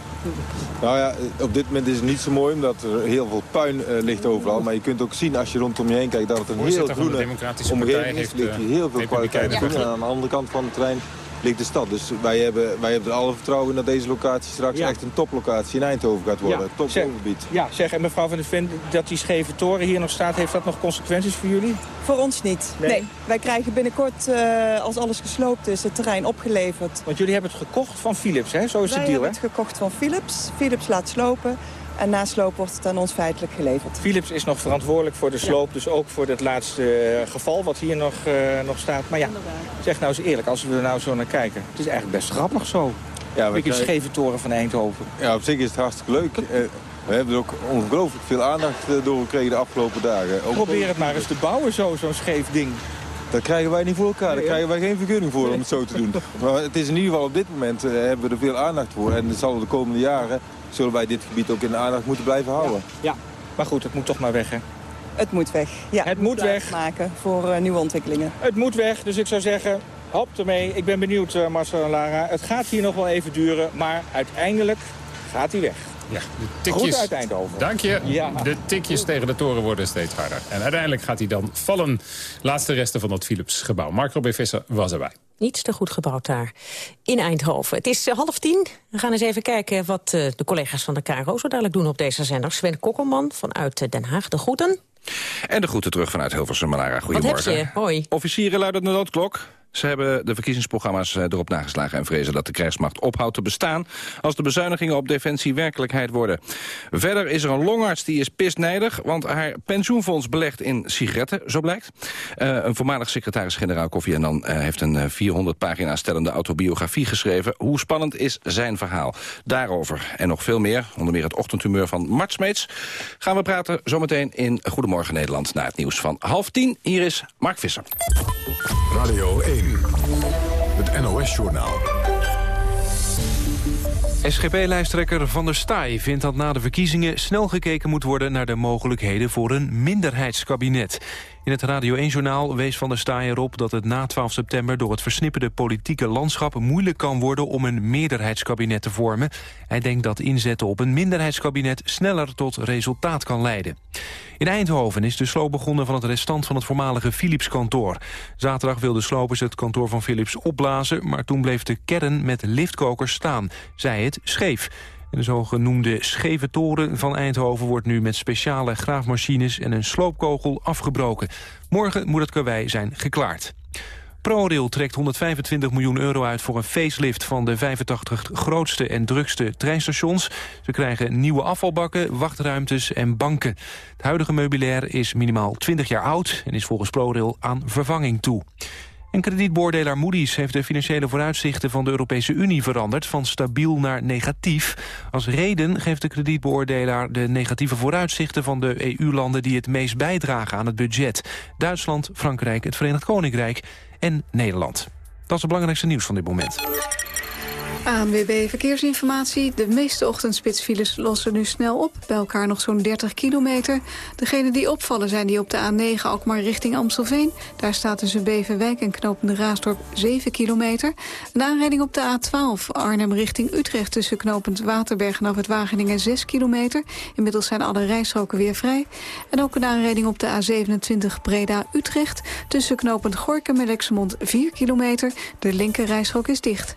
Nou ja, op dit moment is het niet zo mooi, omdat er heel veel puin eh, ligt overal. Maar je kunt ook zien als je rondom je heen kijkt dat het een heel de groene Democratische Partij omgeving is. heeft, ligt eh, hier heel veel kwaliteit groen. En aan de andere kant van het terrein ligt de stad. Dus wij hebben, wij hebben er alle vertrouwen in dat deze locatie straks Ja. echt een toplocatie in Eindhoven gaat worden. Zeg, Topwoongebied. ja, zeg, en mevrouw van der Ven, dat die scheve toren hier nog staat, heeft dat nog consequenties voor jullie? Voor ons niet. Nee. Nee. Wij krijgen binnenkort, eh, als alles gesloopt is, het terrein opgeleverd. Want jullie hebben het gekocht van Philips, hè? Zo is Wij het deal, hè? hebben het gekocht van Philips. Philips laat slopen. En na sloop wordt het aan ons feitelijk geleverd. Philips is nog verantwoordelijk voor de sloop, dus ook voor dit laatste eh, geval wat hier nog, eh, nog staat. Maar ja, zeg nou eens eerlijk, als we er nou zo naar kijken. Het is eigenlijk best grappig zo. Ja, Een we beetje een krijgen- scheve toren van Eindhoven. Ja, op zich is het hartstikke leuk. Eh, we hebben er ook ongelooflijk veel aandacht door gekregen de afgelopen dagen. Ook- Probeer het maar eens te bouwen, zo, zo'n scheef ding. Dat krijgen wij niet voor elkaar. Daar krijgen wij geen vergunning voor om het zo te doen. Maar het is in ieder geval op dit moment hebben we er veel aandacht voor. En het zal de komende jaren zullen wij dit gebied ook in de aandacht moeten blijven houden. Ja, maar goed, het moet toch maar weg, hè? Het moet weg. Ja, Het moet weg. maken voor eh, nieuwe ontwikkelingen. Het moet weg, dus ik zou zeggen, hop ermee. Ik ben benieuwd, eh, Marcel en Lara. Het gaat hier nog wel even duren, maar uiteindelijk gaat hij weg. Ja, de tikjes. Uit Eindhoven. Dank je. Ja. De tikjes tegen de toren worden steeds harder. En uiteindelijk gaat hij dan vallen. Laatste resten van dat Philips gebouw. Mark Robin Visser was erbij. Niets te goed gebouwd daar in Eindhoven. Het is eh, half tien. We gaan eens even kijken wat eh, de collega's van de KRO zo dadelijk doen op deze zender. Sven Kokkelman vanuit eh, Den Haag, de groeten. En de groeten terug vanuit Hilversum, Malara. Wat heb Goedemorgen. je? Hoi. Officieren luiden de noodklok. Ze hebben de verkiezingsprogramma's eh, erop nageslagen en vrezen dat de krijgsmacht ophoudt te bestaan als de bezuinigingen op defensie werkelijkheid worden. Verder is er een longarts die is pisnijdig, want haar pensioenfonds belegt in sigaretten, zo blijkt. Uh, een voormalig secretaris-generaal Kofi Annan uh, heeft een 400 pagina stellende autobiografie geschreven. Hoe spannend is zijn verhaal? Daarover en nog veel meer, onder meer het ochtendhumeur van Mart Smeets, gaan we praten zometeen in Goedemorgen Nederland na het nieuws van half tien. Hier is Mark Visser. Radio 1, het NOS-journaal. SGP-lijsttrekker Van der Staaij vindt dat na de verkiezingen snel gekeken moet worden naar de mogelijkheden voor een minderheidskabinet. In het Radio 1-journaal wees Van der Staaij erop dat het na 12 september door het versnipperde politieke landschap moeilijk kan worden om een meerderheidskabinet te vormen. Hij denkt dat inzetten op een minderheidskabinet sneller tot resultaat kan leiden. In Eindhoven is de sloop begonnen van het restant van het voormalige Philips-kantoor. Zaterdag wilden slopers het kantoor van Philips opblazen... maar toen bleef de kern met liftkokers staan, zei het scheef. De zogenoemde scheve toren van Eindhoven wordt nu met speciale graafmachines en een sloopkogel afgebroken. Morgen moet het karwei zijn geklaard. ProRail trekt 125 miljoen euro uit voor een facelift van de 85 grootste en drukste treinstations. Ze krijgen nieuwe afvalbakken, wachtruimtes en banken. Het huidige meubilair is minimaal 20 jaar oud en is volgens ProRail aan vervanging toe. En kredietbeoordelaar Moody's heeft de financiële vooruitzichten van de Europese Unie veranderd van stabiel naar negatief. Als reden geeft de kredietbeoordelaar de negatieve vooruitzichten van de EU-landen die het meest bijdragen aan het budget. Duitsland, Frankrijk, het Verenigd Koninkrijk en Nederland. Dat is het belangrijkste nieuws van dit moment. ANWB Verkeersinformatie. De meeste ochtendspitsfiles lossen nu snel op. Bij elkaar nog zo'n 30 kilometer. Degenen die opvallen zijn die op de A9 Alkmaar richting Amstelveen. Daar staat tussen Beverwijk en Knopende Raasdorp 7 kilometer. Een aanrijding op de A12 Arnhem richting Utrecht... tussen Knopend Waterberg en af het Wageningen 6 kilometer. Inmiddels zijn alle rijstroken weer vrij. En ook een aanrijding op de A27 Breda-Utrecht... tussen Knopend Gorkum en Lexemond 4 kilometer. De linker rijstrook is dicht.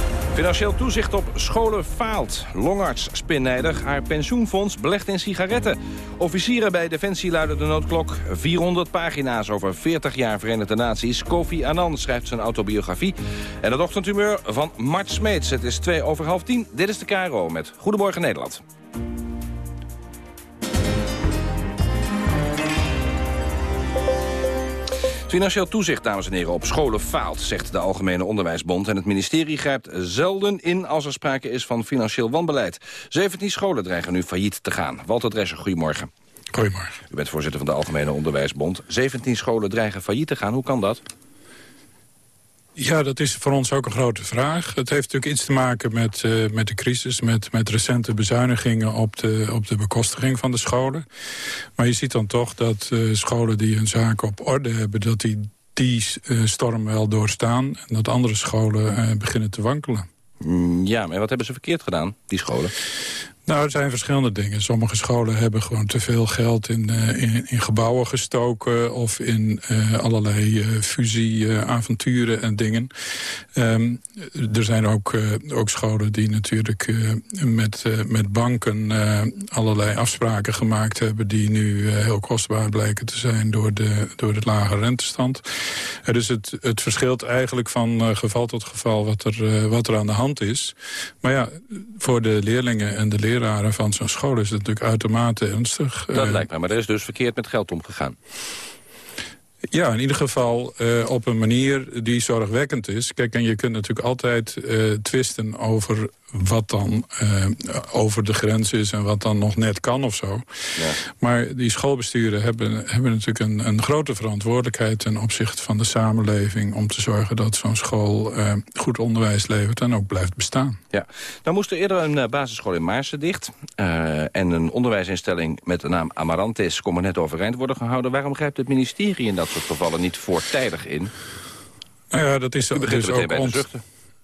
Financieel toezicht op scholen faalt. Longarts spinnijdig. Haar pensioenfonds belegt in sigaretten. Officieren bij Defensie luiden de noodklok. 400 pagina's over 40 jaar Verenigde Naties. Kofi Annan schrijft zijn autobiografie. En het ochtendhumeur van Mart Smeets. Het is twee over half tien. Dit is de KRO met Goedemorgen Nederland. Financieel toezicht, dames en heren, op scholen faalt, zegt de Algemene Onderwijsbond. En het ministerie grijpt zelden in als er sprake is van financieel wanbeleid. 17 scholen dreigen nu failliet te gaan. Walter Dresser, goedemorgen. Goedemorgen. U bent voorzitter van de Algemene Onderwijsbond. 17 scholen dreigen failliet te gaan. Hoe kan dat? Ja, dat is voor ons ook een grote vraag. Het heeft natuurlijk iets te maken met, uh, met de crisis... Met, met recente bezuinigingen op de, op de bekostiging van de scholen. Maar je ziet dan toch dat uh, scholen die hun zaken op orde hebben... dat die die uh, storm wel doorstaan... en dat andere scholen beginnen te wankelen. Mm, ja, maar wat hebben ze verkeerd gedaan, die scholen? Nou, er zijn verschillende dingen. Sommige scholen hebben gewoon te veel geld in, uh, in, in, gebouwen gestoken... of in uh, allerlei uh, fusieavonturen en dingen. Um, er zijn ook, ook scholen die natuurlijk met, met banken allerlei afspraken gemaakt hebben... die nu heel kostbaar blijken te zijn door de, door de lage rentestand. dus het, het verschilt eigenlijk van geval tot geval wat er, wat er aan de hand is. Maar ja, voor de leerlingen en de leraren van zo'n school is het natuurlijk uitermate ernstig. Dat lijkt mij, maar er is dus verkeerd met geld omgegaan. Ja, in ieder geval uh, op een manier die zorgwekkend is. Kijk, en je kunt natuurlijk altijd uh, twisten over wat dan uh, over de grens is en wat dan nog net kan of zo. Ja. Maar die schoolbesturen hebben, hebben natuurlijk een, een grote verantwoordelijkheid... ten opzichte van de samenleving om te zorgen dat zo'n school uh, goed onderwijs levert... en ook blijft bestaan. Ja, nou moest er eerder een basisschool in Maarsen dicht... en een onderwijsinstelling met de naam Amarantis... kon maar net overeind worden gehouden. Waarom grijpt het ministerie in dat soort gevallen niet voortijdig in? Nou ja, dat is begint dus ook bij ons...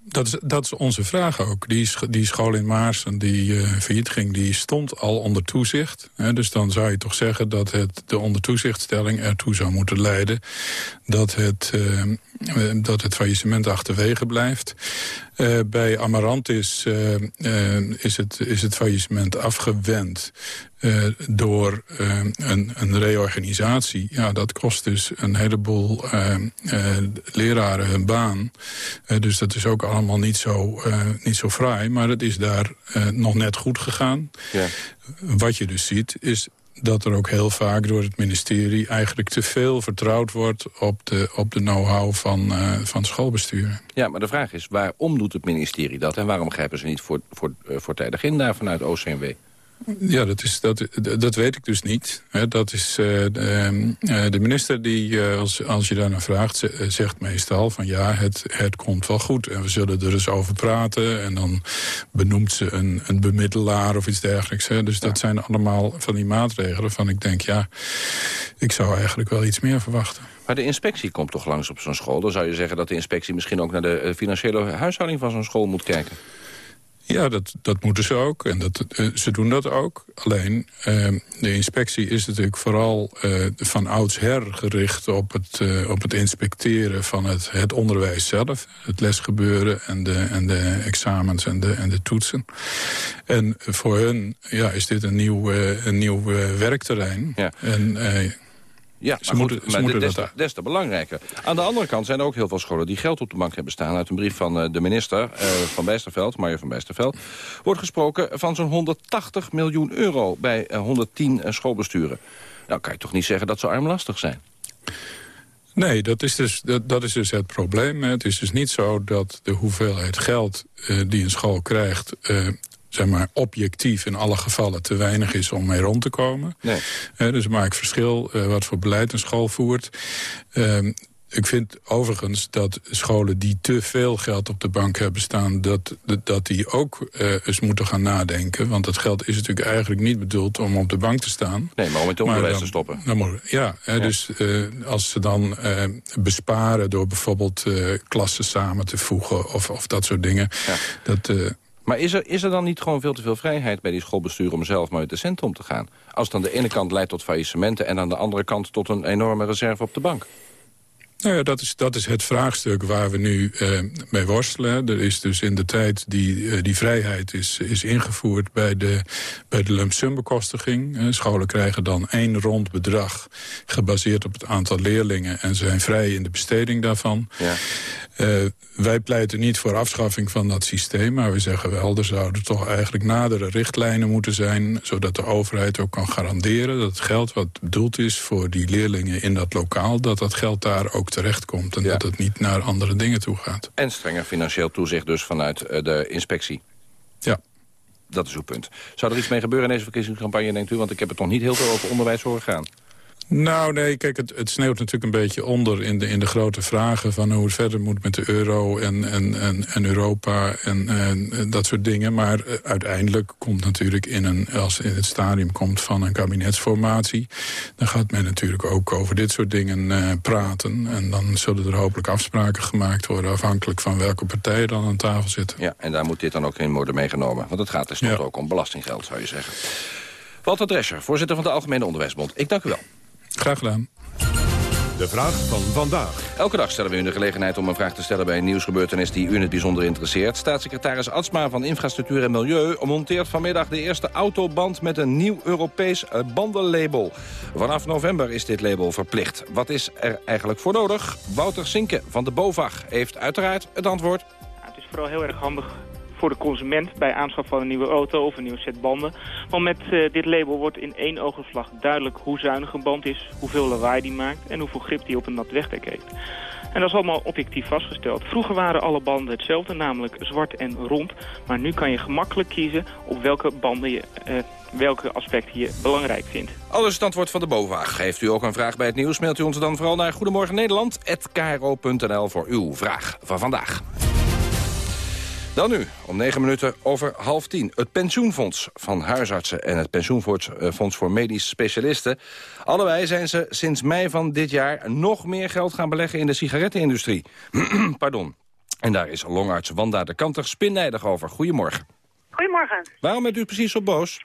Dat is, dat is onze vraag ook. Die, die school in Maarsen die uh, failliet ging, die stond al onder toezicht. Hè, dus dan zou je toch zeggen dat het, de onder toezichtstelling ertoe zou moeten leiden... dat het, uh, dat het faillissement achterwege blijft. Uh, bij Amarantis is, het, is het faillissement afgewend door een, een reorganisatie. Ja, dat kost dus een heleboel leraren hun baan. dus dat is ook allemaal niet zo, uh, niet zo fraai. Maar het is daar uh, nog net goed gegaan. Ja. Wat je dus ziet is dat er ook heel vaak door het ministerie... eigenlijk te veel vertrouwd wordt op de, op de know-how van, uh, van schoolbesturen. Ja, maar de vraag is, waarom doet het ministerie dat... en waarom grijpen ze niet voor, voor, voortijdig in daar vanuit OCMW? Ja, dat, is, dat, dat weet ik dus niet. dat is, uh, de, uh, de, minister, die, uh, als, als je daar naar vraagt, zegt meestal van ja, het, het komt wel goed. En we zullen er eens over praten. En dan benoemt ze een, een bemiddelaar of iets dergelijks. Dus dat zijn allemaal van die maatregelen van ik denk ja, ik zou eigenlijk wel iets meer verwachten. Maar de inspectie komt toch langs op zo'n school. Dan zou je zeggen dat de inspectie misschien ook naar de financiële huishouding van zo'n school moet kijken. Ja, dat, dat moeten ze ook. En dat, uh, ze doen dat ook. Alleen, uh, de inspectie is natuurlijk vooral uh, van oudsher gericht... op het, op het inspecteren van het, het onderwijs zelf. Het lesgebeuren en de, en de examens en de, en de toetsen. En voor hun ja, is dit een nieuw, een nieuw werkterrein. Ja. En ja, ze maar, moeten, des, te, des te belangrijker. Aan de andere kant zijn er ook heel veel scholen die geld op de bank hebben staan. Uit een brief van uh, de minister uh, van Bijsterveld, Marja van Bijsterveld... wordt gesproken van zo'n 180 miljoen euro bij uh, 110 schoolbesturen. Nou kan je toch niet zeggen dat ze armlastig zijn? Nee, dat is, dus, dat, dat is dus het probleem. Het is dus niet zo dat de hoeveelheid geld uh, die een school krijgt... Uh, zeg maar, objectief in alle gevallen te weinig is om mee rond te komen. Nee. Uh, dus maakt verschil uh, wat voor beleid een school voert. Uh, ik vind overigens dat scholen die te veel geld op de bank hebben staan... dat, dat die ook uh, eens moeten gaan nadenken. Want dat geld is natuurlijk eigenlijk niet bedoeld om op de bank te staan. Nee, maar om het onderwijs te stoppen. Dan moet, ja, ja. dus uh, als ze dan uh, besparen door bijvoorbeeld klassen samen te voegen... of, of dat soort dingen, ja. dat... Maar is er, is er dan niet gewoon veel te veel vrijheid bij die schoolbestuur... om zelf maar met de om te gaan? Als het aan de ene kant leidt tot faillissementen... en aan de andere kant tot een enorme reserve op de bank. Nou ja, dat is, dat is het vraagstuk waar we nu uh, mee worstelen. Er is dus in de tijd die, uh, die vrijheid is, is ingevoerd bij de, bij de lump sum bekostiging. Uh, scholen krijgen dan één rond bedrag gebaseerd op het aantal leerlingen... en zijn vrij in de besteding daarvan. Ja. wij pleiten niet voor afschaffing van dat systeem... maar we zeggen wel, er zouden toch eigenlijk nadere richtlijnen moeten zijn... zodat de overheid ook kan garanderen dat het geld wat bedoeld is... voor die leerlingen in dat lokaal, dat dat geld daar ook terechtkomt... en dat het niet naar andere dingen toe gaat. En strenger financieel toezicht dus vanuit eh, de inspectie. Ja. Dat is uw punt. Zou er iets mee gebeuren in deze verkiezingscampagne, denkt u? Want ik heb het nog niet heel veel over onderwijs horen gaan. Nou, nee, kijk, het, het sneeuwt natuurlijk een beetje onder in de, in de grote vragen... van hoe het verder moet met de euro en, en, en, en Europa en, en, dat soort dingen. Maar uh, uiteindelijk komt natuurlijk in een, als in het stadium komt van een kabinetsformatie... dan gaat men natuurlijk ook over dit soort dingen uh, praten. En dan zullen er hopelijk afspraken gemaakt worden... afhankelijk van welke partijen dan aan tafel zitten. Ja, en daar moet dit dan ook in worden meegenomen. Want het gaat tenslotte ja. ook om belastinggeld, zou je zeggen. Walter Drescher, voorzitter van de Algemene Onderwijsbond. Ik dank u wel. Graag gedaan. De vraag van vandaag. Elke dag stellen we u de gelegenheid om een vraag te stellen bij een nieuwsgebeurtenis die u in het bijzonder interesseert. Staatssecretaris Atsma van Infrastructuur en Milieu monteert vanmiddag de eerste autoband met een nieuw Europees bandenlabel. Vanaf november is dit label verplicht. Wat is er eigenlijk voor nodig? Wouter Sinke van de BOVAG heeft uiteraard het antwoord. Ja, het is vooral heel erg handig voor de consument bij aanschaf van een nieuwe auto of een nieuwe set banden. Want met uh, dit label wordt in één oogopslag duidelijk hoe zuinig een band is, hoeveel lawaai die maakt en hoeveel grip die op een nat wegdek heeft. En dat is allemaal objectief vastgesteld. Vroeger waren alle banden hetzelfde, namelijk zwart en rond. Maar nu kan je gemakkelijk kiezen op welke banden je, uh, welke aspecten je belangrijk vindt. Alles het antwoord van de BOVAG. Heeft u ook een vraag bij het nieuws, mailt u ons dan vooral naar Goedemorgen Nederland@kro.nl voor uw vraag van vandaag. Dan nu, om negen minuten over half tien. Het pensioenfonds van huisartsen en het pensioenfonds voor medisch specialisten. Allebei zijn ze sinds mei van dit jaar nog meer geld gaan beleggen in de sigarettenindustrie. Pardon. En daar is longarts Wanda de Kanter spinnijdig over. Goedemorgen. Goedemorgen. Waarom bent u precies zo boos?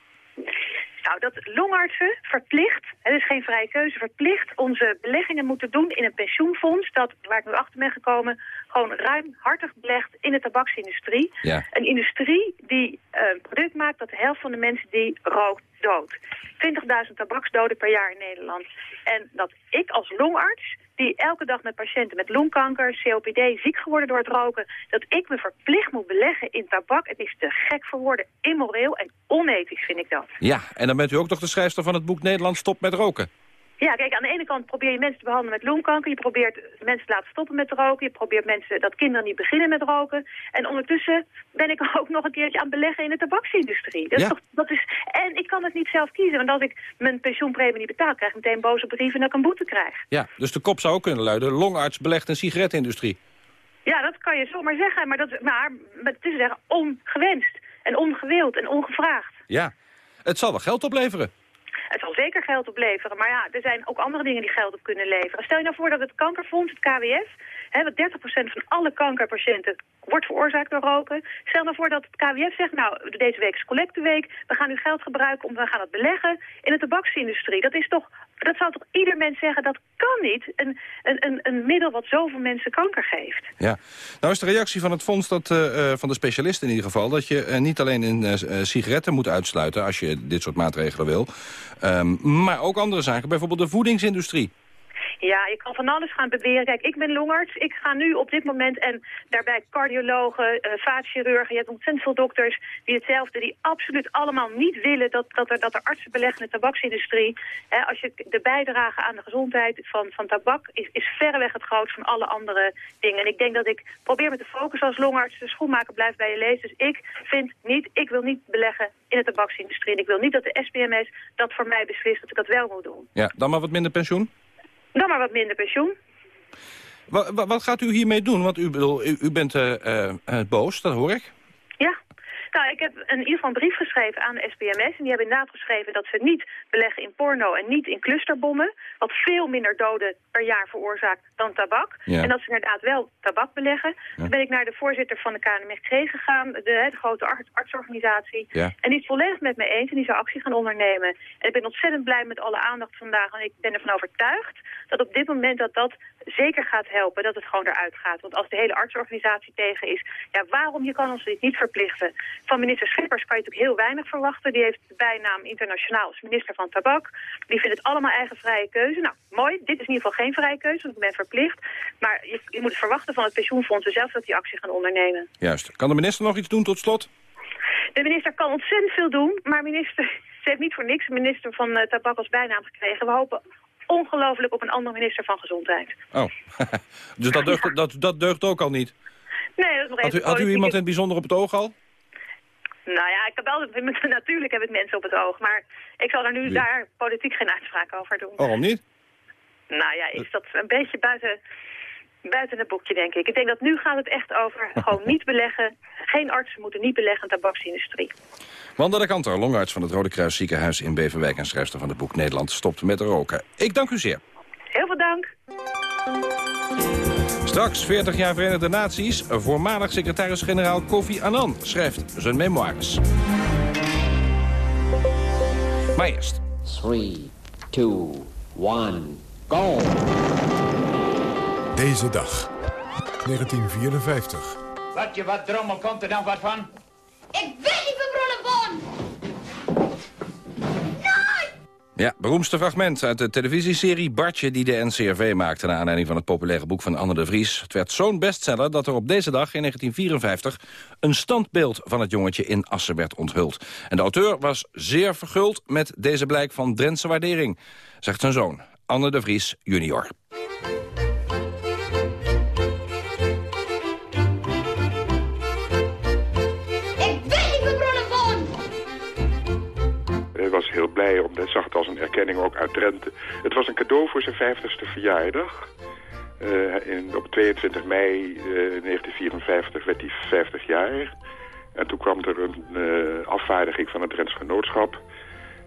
Nou, dat longartsen verplicht, het is geen vrije keuze, verplicht onze beleggingen moeten doen in een pensioenfonds dat, waar ik nu achter ben gekomen, gewoon ruimhartig belegt in de tabaksindustrie. Ja. Een industrie die eh, een product maakt dat de helft van de mensen die rookt dood. 20.000 tabaksdoden per jaar in Nederland. En dat ik als longarts, die elke dag met patiënten met longkanker, COPD, ziek geworden door het roken, dat ik me verplicht moet beleggen in tabak. Het is te gek voor woorden, immoreel en onethisch vind ik dat. Ja, en dan bent u ook nog de schrijfster van het boek Nederland Stop met Roken. Ja, kijk, aan de ene kant probeer je mensen te behandelen met longkanker. Je probeert mensen te laten stoppen met roken. Je probeert mensen dat kinderen niet beginnen met roken. En ondertussen ben ik ook nog een keertje aan het beleggen in de tabaksindustrie. Dat is toch, dat is, en ik kan het niet zelf kiezen. Want als ik mijn pensioenpremie niet betaal, krijg ik meteen boze brieven dat ik een boete krijg. Ja, dus de kop zou ook kunnen luiden. Longarts belegt een sigaretindustrie. Ja, dat kan je zomaar zeggen. Maar, dat, maar het is zeggen ongewenst. En ongewild en ongevraagd. Ja, het zal wel geld opleveren. Het zal zeker geld opleveren, maar ja, er zijn ook andere dingen die geld op kunnen leveren. Stel je nou voor dat het kankerfonds, het KWF, hè, wat 30% van alle kankerpatiënten wordt veroorzaakt door roken. Stel nou voor dat het KWF zegt, nou, deze week is collecteweek, we gaan nu geld gebruiken om, we gaan het beleggen in de tabaksindustrie. Dat is toch, dat zou toch ieder mens zeggen, dat kan niet. Een, een, een, een middel wat zoveel mensen kanker geeft. Ja. Nou is de reactie van het fonds, dat, eh, eh, van de specialisten in ieder geval... dat je eh, niet alleen in sigaretten moet uitsluiten... als je dit soort maatregelen wil, ehm, maar ook andere zaken. Bijvoorbeeld de voedingsindustrie. Ja, je kan van alles gaan beweren. Kijk, ik ben longarts. Ik ga nu op dit moment en daarbij cardiologen, eh vaatchirurgen. Je hebt ontzettend veel dokters die hetzelfde, die absoluut allemaal niet willen dat, dat, er, dat er artsen beleggen in de tabaksindustrie. Als je de bijdrage aan de gezondheid van, van tabak is, is verreweg het grootst van alle andere dingen. En ik denk dat ik probeer me te focussen als longarts. De schoenmaker blijft bij je lezen. Dus ik vind niet, ik wil niet beleggen in de tabaksindustrie. En ik wil niet dat de SPMS dat voor mij beslist dat ik dat wel moet doen. Ja, dan maar wat minder pensioen. Dan maar wat minder pensioen. Wa- wa- wat gaat u hiermee doen? Want u, bedoel, u, u bent eh, eh, eh, boos, dat hoor ik. Ja. Nou, ik heb in ieder geval een brief geschreven aan de SPMS. En die hebben inderdaad geschreven dat ze niet beleggen in porno en niet in clusterbommen. Wat veel minder doden per jaar veroorzaakt dan tabak. Ja. En dat ze inderdaad wel tabak beleggen. Toen ben ik naar de voorzitter van de KNMG gegaan, de, grote arts- artsorganisatie. Ja. En die is volledig met me eens en die zou actie gaan ondernemen. En ik ben ontzettend blij met alle aandacht vandaag. En ik ben ervan overtuigd dat op dit moment dat dat zeker gaat helpen. Dat het gewoon eruit gaat. Want als de hele artsorganisatie tegen is, ja, waarom? Je kan ons dit niet verplichten. Van minister Schippers kan je natuurlijk heel weinig verwachten. Die heeft de bijnaam internationaal als minister van Tabak. Die vindt het allemaal eigen vrije keuze. Nou, mooi. Dit is in ieder geval geen vrije keuze, want ik ben verplicht. Maar je, je moet het verwachten van het pensioenfonds zelf dat die actie gaan ondernemen. Juist. Kan de minister nog iets doen tot slot? De minister kan ontzettend veel doen, maar minister, ze heeft niet voor niks minister van eh, Tabak als bijnaam gekregen. We hopen ongelooflijk op een andere minister van Gezondheid. Oh, dus dat deugt, dat, dat deugt ook al niet. Nee, dat is nog Had u, even had u iemand in het bijzonder op het oog al? Nou ja, ik heb altijd, natuurlijk heb ik mensen op het oog, maar ik zal er nu Wie? daar politiek geen uitspraak over doen. Waarom niet? Nou ja, is dat een beetje buiten, buiten het boekje, denk ik. Ik denk dat nu gaat het echt over gewoon niet beleggen. Geen artsen moeten niet beleggen in de tabaksindustrie. Wanda de Kanter, longarts van het Rode Kruis ziekenhuis in Beverwijk... en schrijfster van het boek Nederland stopt met roken. Ik dank u zeer. Heel veel dank. Straks 40 jaar Verenigde Naties. Voormalig secretaris-generaal Kofi Annan schrijft zijn memoires. Maar eerst. 3, 2, 1, go! Deze dag, 1954. Wat je wat drommel komt er dan wat van? Ik wil niet van! Ja, beroemdste fragment uit de televisieserie Bartje... die de NCRV maakte naar aanleiding van het populaire boek van Anne de Vries. Het werd zo'n bestseller dat er op deze dag in 1954... een standbeeld van het jongetje in Assen werd onthuld. En de auteur was zeer verguld met deze blijk van Drentse waardering... zegt zijn zoon, Anne de Vries junior. Heel blij, omdat hij zag het als een erkenning ook uit Drenthe. Het was een cadeau voor zijn 50ste verjaardag. Eh, in, op 22 mei eh, 1954 werd hij 50 jaar. En toen kwam er een eh, afvaardiging van het Drents Genootschap...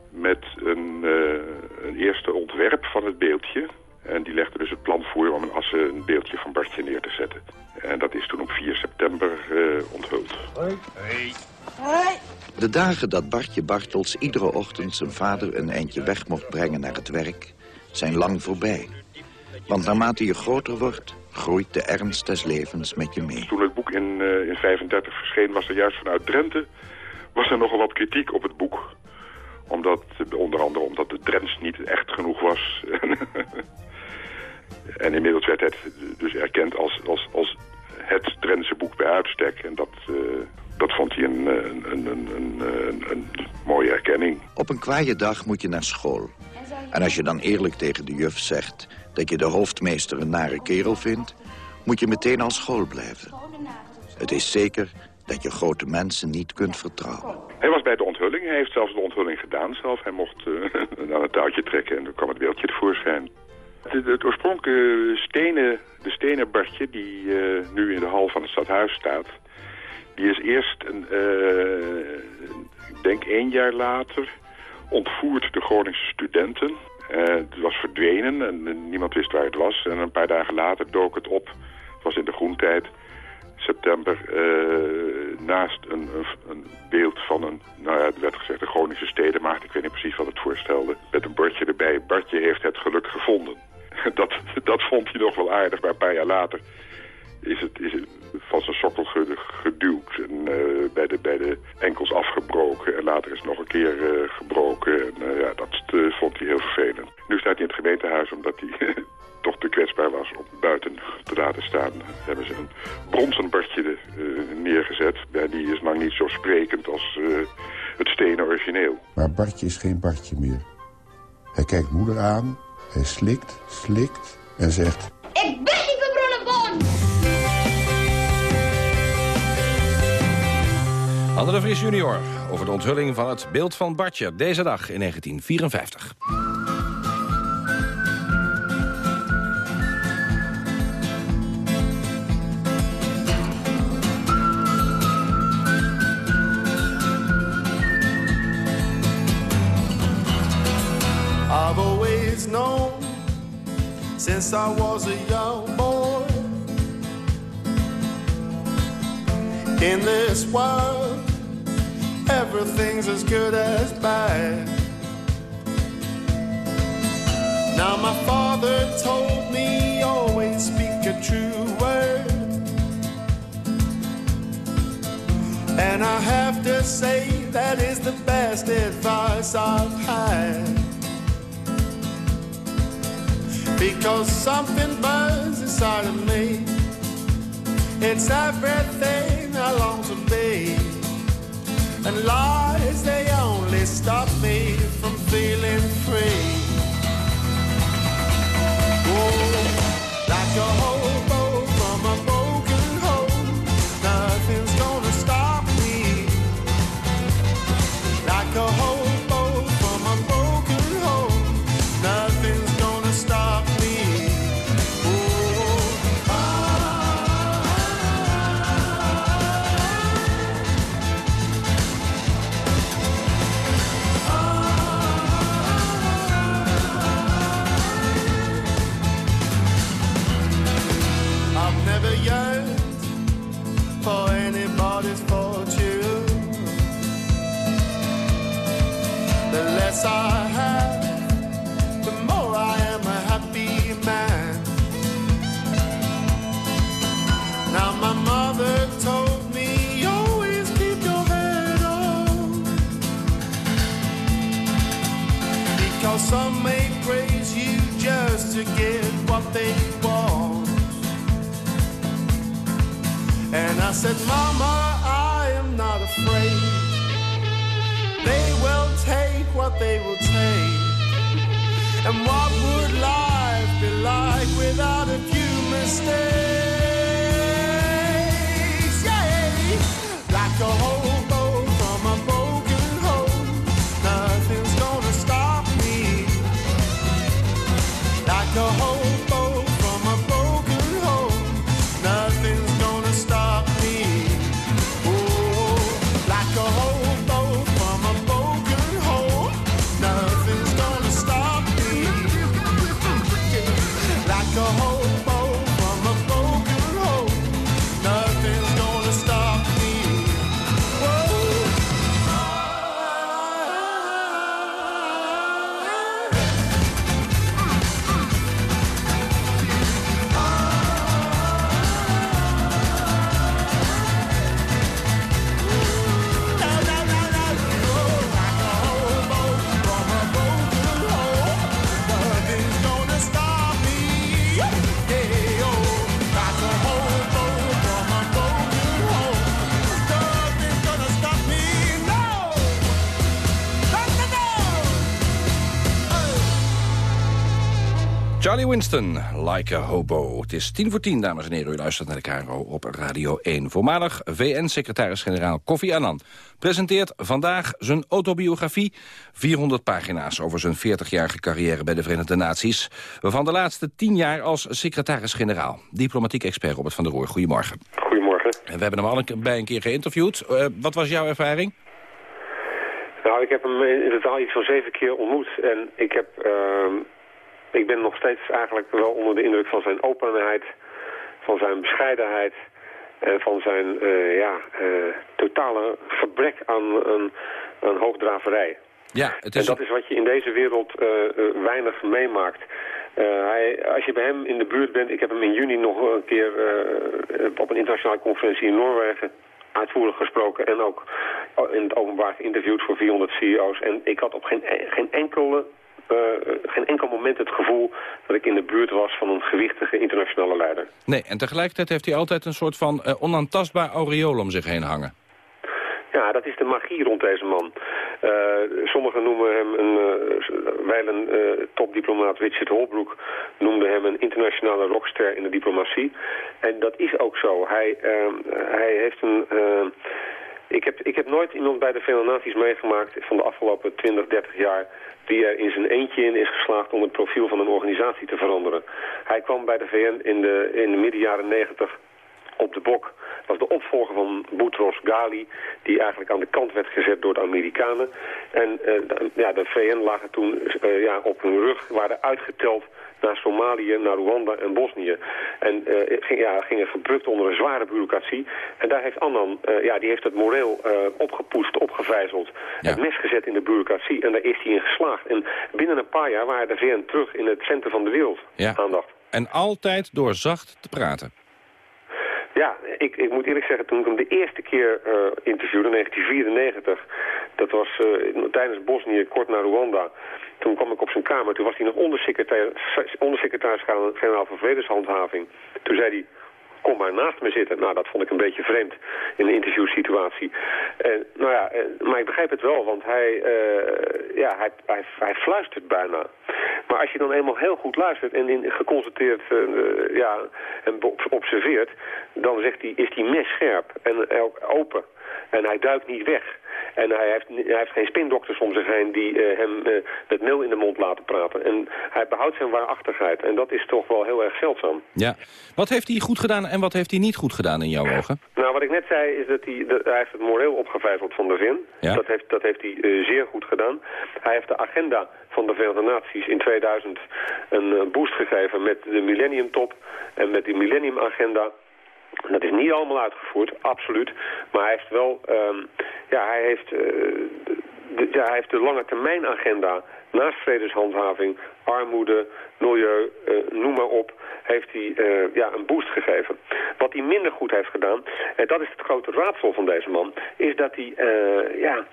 met een, eh, een eerste ontwerp van het beeldje. En die legde dus het plan voor om in Assen een beeldje van Bartje neer te zetten. En dat is toen op 4 september uh, onthuld. Hoi. Hoi. De dagen dat Bartje Bartels iedere ochtend zijn vader een eindje weg mocht brengen naar het werk... zijn lang voorbij. Want naarmate je groter wordt, groeit de ernst des levens met je mee. Toen het boek in, uh, in 35 verscheen, was er juist vanuit Drenthe... was er nogal wat kritiek op het boek. Omdat, onder andere omdat de Drents niet echt genoeg was. en inmiddels werd het dus erkend als, als, als het Drentse boek bij uitstek. En dat, uh, dat vond hij een, een, een, een, een, mooie erkenning. Op een kwaaie dag moet je naar school. En als je dan eerlijk tegen de juf zegt dat je de hoofdmeester een nare kerel vindt... moet je meteen aan school blijven. Het is zeker dat je grote mensen niet kunt vertrouwen. Hij was bij de onthulling. Hij heeft zelfs de onthulling gedaan zelf. Hij mocht uh, aan het touwtje trekken en dan kwam het beeldje tevoorschijn. Het, het oorspronkelijke stenen, de stenen Bartje die uh, nu in de hal van het stadhuis staat... die is eerst, een, uh, ik denk één jaar later, ontvoerd door Groningse studenten... Uh, het was verdwenen en niemand wist waar het was. En een paar dagen later dook het op. Het was in de groentijd, september, naast een, een, beeld van een, nou ja, het werd gezegd een Groningse stedenmaagd. Ik weet niet precies wat het voorstelde. Met een bordje erbij. Bartje heeft het geluk gevonden. dat, dat vond hij nog wel aardig, maar een paar jaar later is het, is het van zijn sokkel geduwd en uh, bij, de, bij de enkels afgebroken. En later is het nog een keer uh, gebroken. En uh, ja, dat vond hij heel vervelend. Nu staat hij in het gemeentehuis omdat hij toch te kwetsbaar was om buiten te laten staan. hebben ze een bronzen bordje neergezet. Die is lang niet zo sprekend als het stenen origineel. Maar Bartje is geen Bartje meer. Hij kijkt moeder aan, hij slikt, slikt en zegt... Ik ben die verbrullenbon! Anne de Vries junior over de onthulling van het beeld van Bartje... deze dag in 1954. Known since I was a young boy. In this world everything's as good as bad. Now my father told me always speak a true word. And I have to say that is the best advice I've had because something burns inside of me. It's everything I long to be, and lies they only stop me from feeling free. Oh, like a hobo I have, the more I am a happy man. Now my mother told me always keep your head on because some may praise you just to get what they want. And I said, Mama, I am not afraid. What they will take. And what would life be like without a few mistakes? Winston, Like a Hobo. Het is tien voor tien, dames en heren. U luistert naar de KRO op Radio 1. Voormalig VN-secretaris-generaal Kofi Annan presenteert vandaag zijn autobiografie. 400 pagina's over zijn 40-jarige carrière bij de Verenigde Naties. Waarvan de laatste 10 jaar als secretaris-generaal. Diplomatiek expert Robert van der Roer, goedemorgen. Goedemorgen. En we hebben hem al een, bij een keer geïnterviewd. Uh, wat was jouw ervaring? Nou, ik heb hem in totaal iets van zeven keer ontmoet. En ik heb... Uh, ik ben nog steeds eigenlijk wel onder de indruk van zijn openheid, van zijn bescheidenheid en van zijn uh, ja, uh, totale gebrek aan, aan, aan hoogdraverij. Ja, het is... En dat is wat je in deze wereld uh, weinig meemaakt. hij, als je bij hem in de buurt bent, ik heb hem in juni nog een keer op een internationale conferentie in Noorwegen uitvoerig gesproken en ook in het openbaar geïnterviewd voor 400 CEO's. En ik had op geen, geen enkele uh, geen enkel moment het gevoel dat ik in de buurt was van een gewichtige internationale leider. Nee, en tegelijkertijd heeft hij altijd een soort van uh, onaantastbaar aureool om zich heen hangen. Ja, dat is de magie rond deze man. Uh, sommigen noemen hem een, uh, wijl een uh, topdiplomaat Richard Holbrooke noemde hem een internationale rockster in de diplomatie. En dat is ook zo. Hij, hij heeft een... ik, heb, ik heb nooit iemand bij de Verenigde Naties meegemaakt van de afgelopen 20, 30 jaar die er in zijn eentje in is geslaagd om het profiel van een organisatie te veranderen. Hij kwam bij de VN in de, in de midden jaren 90 op de bok. was de opvolger van Boutros Ghali, die eigenlijk aan de kant werd gezet door de Amerikanen. En de, ja, de VN lagen toen uh, ja, op hun rug, waren uitgeteld naar Somalië, naar Rwanda en Bosnië. En uh, ging, ja, gingen gebrukt onder een zware bureaucratie. En daar heeft Annan, uh, ja, die heeft het moreel uh, opgepoetst, opgevijzeld. Ja. Het mes gezet in de bureaucratie en daar is hij in geslaagd. En binnen een paar jaar waren de VN terug in het centrum van de wereld. Ja. Aandacht. En altijd door zacht te praten. Ja, ik, ik moet eerlijk zeggen, toen ik hem de eerste keer uh, interviewde, in 1994... dat was uh, tijdens Bosnië, kort na Rwanda... toen kwam ik op zijn kamer, toen was hij nog ondersecretaris-generaal van Vredeshandhaving. Toen zei hij, kom maar naast me zitten. Nou, dat vond ik een beetje vreemd in een interviewsituatie. En, nou ja, maar ik begrijp het wel, want hij, uh, ja, hij, hij, hij fluistert bijna. Maar als je dan eenmaal heel goed luistert en in, geconcentreerd uh, ja, en observeert... dan zegt hij, is die mes scherp en open. En hij duikt niet weg. En hij heeft, hij heeft geen spindokters om zich heen die uh, hem met meel in de mond laten praten. En hij behoudt zijn waarachtigheid. En dat is toch wel heel erg zeldzaam. Ja. Wat heeft hij goed gedaan en wat heeft hij niet goed gedaan in jouw ogen? Nou, wat ik net zei is dat hij, dat, hij heeft het moreel opgevijzeld van de VN. Ja. Dat heeft, dat heeft hij uh, zeer goed gedaan. Hij heeft de agenda van de Verenigde Naties in 2000 een boost gegeven met de Millennium-top en met die Millennium-agenda. Dat is niet allemaal uitgevoerd, absoluut. Maar hij heeft wel, um, ja, hij heeft, uh, de, ja, hij heeft de lange termijn agenda naast vredeshandhaving, armoede, milieu, uh, noem maar op, heeft hij uh, ja, een boost gegeven. Wat hij minder goed heeft gedaan, en dat is het grote raadsel van deze man, is dat hij, ja,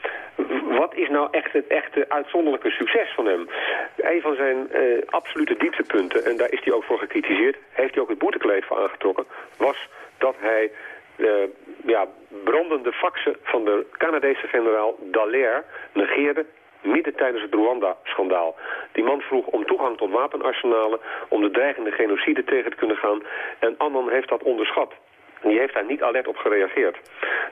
wat is nou echt het echte uitzonderlijke succes van hem? Een van zijn absolute dieptepunten, en daar is hij ook voor gekritiseerd, heeft hij ook het boetekleed voor aangetrokken, was dat hij uh, ja, brandende faxen van de Canadese generaal Dallaire negeerde midden tijdens het Rwanda-schandaal. Die man vroeg om toegang tot wapenarsenalen, om de dreigende genocide tegen te kunnen gaan. En Annan heeft dat onderschat. Die heeft daar niet alert op gereageerd.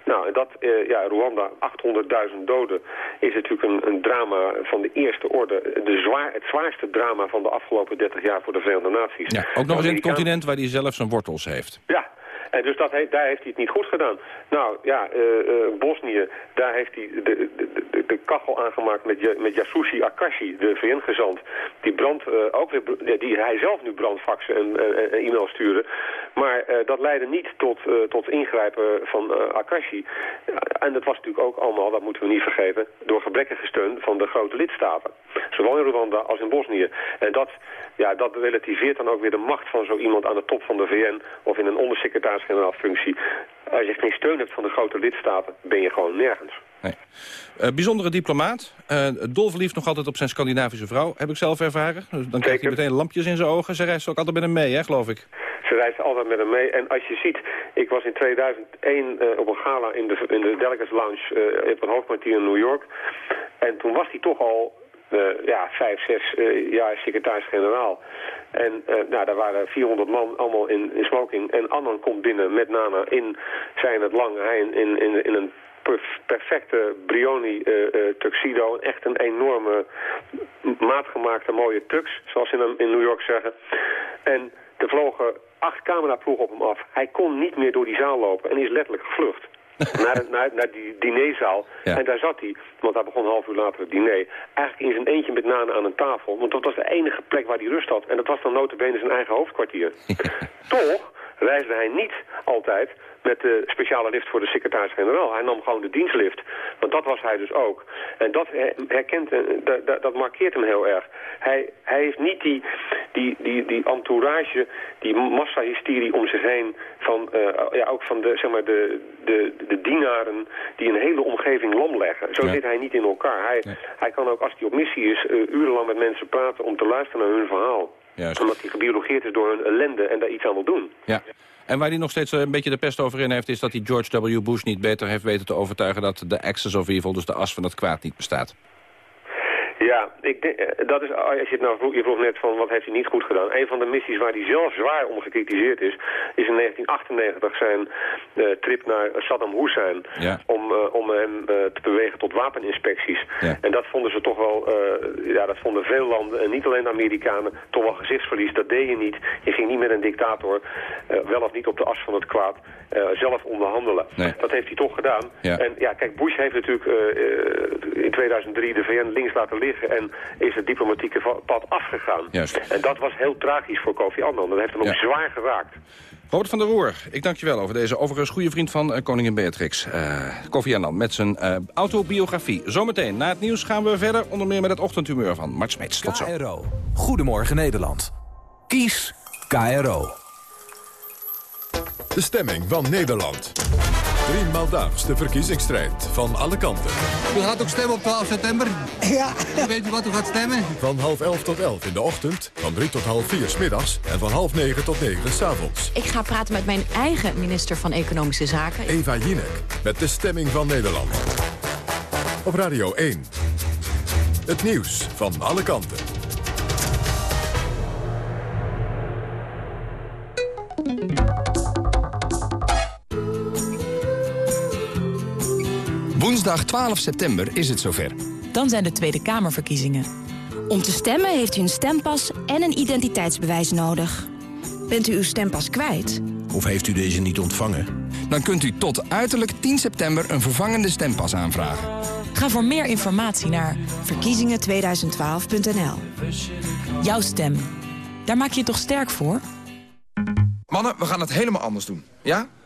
Nou, dat, uh, ja, Rwanda, 800.000 doden, is natuurlijk een, een, drama van de eerste orde. De zwaar, het zwaarste drama van de afgelopen 30 jaar voor de Verenigde Naties. Ja, ook nog eens in het continent waar hij zelf zijn wortels heeft. Ja, en dus dat daar heeft hij het niet goed gedaan. Nou ja, uh, uh, Bosnië, daar heeft hij de, de, de, de kachel aangemaakt met, met Yasushi Akashi, de VN-gezant. Die brand uh, ook weer, die hij zelf nu brandfaxen en, e-mail stuurde. Maar dat leidde niet tot, tot ingrijpen van Akashi. en dat was natuurlijk ook allemaal, dat moeten we niet vergeten, door gebrekkige steun van de grote lidstaten. Zowel in Rwanda als in Bosnië. En dat, ja, dat relativeert dan ook weer de macht van zo iemand aan de top van de VN of in een ondersecretaris-generaal functie. Als je geen steun hebt van de grote lidstaten, ben je gewoon nergens. Nee. Uh, bijzondere diplomaat. Uh, dolverliefd nog altijd op zijn Scandinavische vrouw, heb ik zelf ervaren. Dus dan krijgt hij meteen lampjes in zijn ogen. Ze reist ook altijd met hem mee, hè, geloof ik. Ze reist altijd met hem mee. En als je ziet, ik was in 2001 uh, op een gala in de, in de Delegates Lounge op een hoofdkwartier in New York. En toen was hij toch al ja, vijf, zes jaar secretaris-generaal. En nou, daar waren 400 man allemaal in, in smoking. En Annan komt binnen met Nana in zijn het lang, hij in, in, in een perfecte Brioni uh, tuxedo. Echt een enorme, maatgemaakte mooie tux, zoals ze in, in New York zeggen. En er vlogen acht cameraploegen op hem af. Hij kon niet meer door die zaal lopen en is letterlijk gevlucht. naar, naar, naar, die dinerzaal. En daar zat hij, want hij begon een half uur later het diner... eigenlijk in zijn eentje met Nana aan een tafel. Want dat was de enige plek waar hij rust had. En dat was dan notabene zijn eigen hoofdkwartier. Toch reisde hij niet altijd met de speciale lift voor de secretaris-generaal. Hij nam gewoon de dienstlift. Want dat was hij dus ook. En dat herkent, dat, dat, dat markeert hem heel erg. Hij, hij heeft niet die, die, die, die entourage, die massahysterie om zich heen... van, uh, ja, ook van de, zeg maar, de, de, de dienaren die een hele omgeving lam leggen. Zo zit hij niet in elkaar. Hij, hij kan ook, als hij op missie is, uh, urenlang met mensen praten... om te luisteren naar hun verhaal. Juist. Omdat hij gebiologeerd is door hun ellende en daar iets aan wil doen. Ja. En waar hij nog steeds een beetje de pest over in heeft... is dat hij George W. Bush niet beter heeft weten te overtuigen... dat de axis of evil, dus de as van het kwaad, niet bestaat. Ja, ik denk, eh, dat is, als je, het nou vroeg, je vroeg net van wat heeft hij niet goed gedaan. Een van de missies waar hij zelf zwaar om gekritiseerd is, is in 1998 zijn uh, trip naar Saddam Hussein om, uh, om hem uh, te bewegen tot wapeninspecties. Ja. En dat vonden ze toch wel, ja, dat vonden veel landen, en niet alleen de Amerikanen, toch wel gezichtsverlies. Dat deed je niet. Je ging niet met een dictator, wel of niet op de as van het kwaad, zelf onderhandelen. Nee. Dat heeft hij toch gedaan. Ja. En ja, kijk, Bush heeft natuurlijk in 2003 de VN links laten liggen en is het diplomatieke pad afgegaan. Juist. En dat was heel tragisch voor Kofi Annan. Dat heeft hem ook zwaar geraakt. Robert van der Roer, ik dank je wel over deze overigens goede vriend van uh, koningin Beatrix. Uh, Kofi Annan met zijn uh, autobiografie. Zometeen na het nieuws gaan we verder, onder meer met het ochtendhumeur van Mart Smeets. Tot zo. KRO. Goedemorgen Nederland. Kies KRO. De stemming van Nederland. Driemaal daags de verkiezingsstrijd van alle kanten. U gaat ook stemmen op 12 september? Ja. Weet u wat u gaat stemmen? Van half elf tot elf in de ochtend, van drie tot half vier smiddags... en van half negen tot negen s'avonds. Ik ga praten met mijn eigen minister van Economische Zaken. Eva Jinek, met de stemming van Nederland. Op Radio 1. Het nieuws van alle kanten. Woensdag 12 september is het zover. Dan zijn de Tweede Kamerverkiezingen. Om te stemmen heeft u een stempas en een identiteitsbewijs nodig. Bent u uw stempas kwijt? Of heeft u deze niet ontvangen? Dan kunt u tot uiterlijk 10 september een vervangende stempas aanvragen. Ga voor meer informatie naar verkiezingen2012.nl. Jouw stem. Daar maak je je toch sterk voor? Mannen, we gaan het helemaal anders doen. Ja?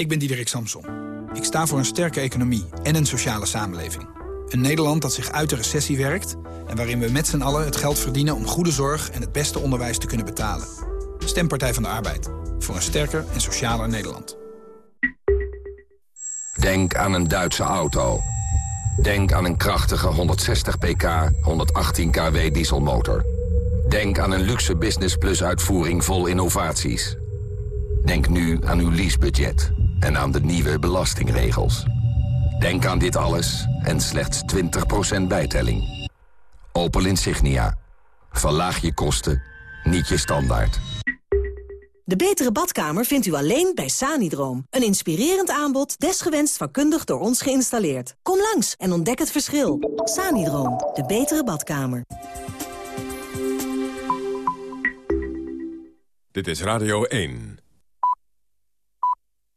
Ik ben Diederik Samson. Ik sta voor een sterke economie en een sociale samenleving. Een Nederland dat zich uit de recessie werkt... en waarin we met z'n allen het geld verdienen om goede zorg... en het beste onderwijs te kunnen betalen. Stempartij van de Arbeid. Voor een sterker en socialer Nederland. Denk aan een Duitse auto. Denk aan een krachtige 160 pk, 118 kW dieselmotor. Denk aan een luxe Business Plus uitvoering vol innovaties. Denk nu aan uw leasebudget en aan de nieuwe belastingregels. Denk aan dit alles en slechts 20% bijtelling. Opel Insignia. Verlaag je kosten, niet je standaard. De betere badkamer vindt u alleen bij Sanidroom. Een inspirerend aanbod, desgewenst vakkundig door ons geïnstalleerd. Kom langs en ontdek het verschil. Sanidroom, de betere badkamer. Dit is Radio 1.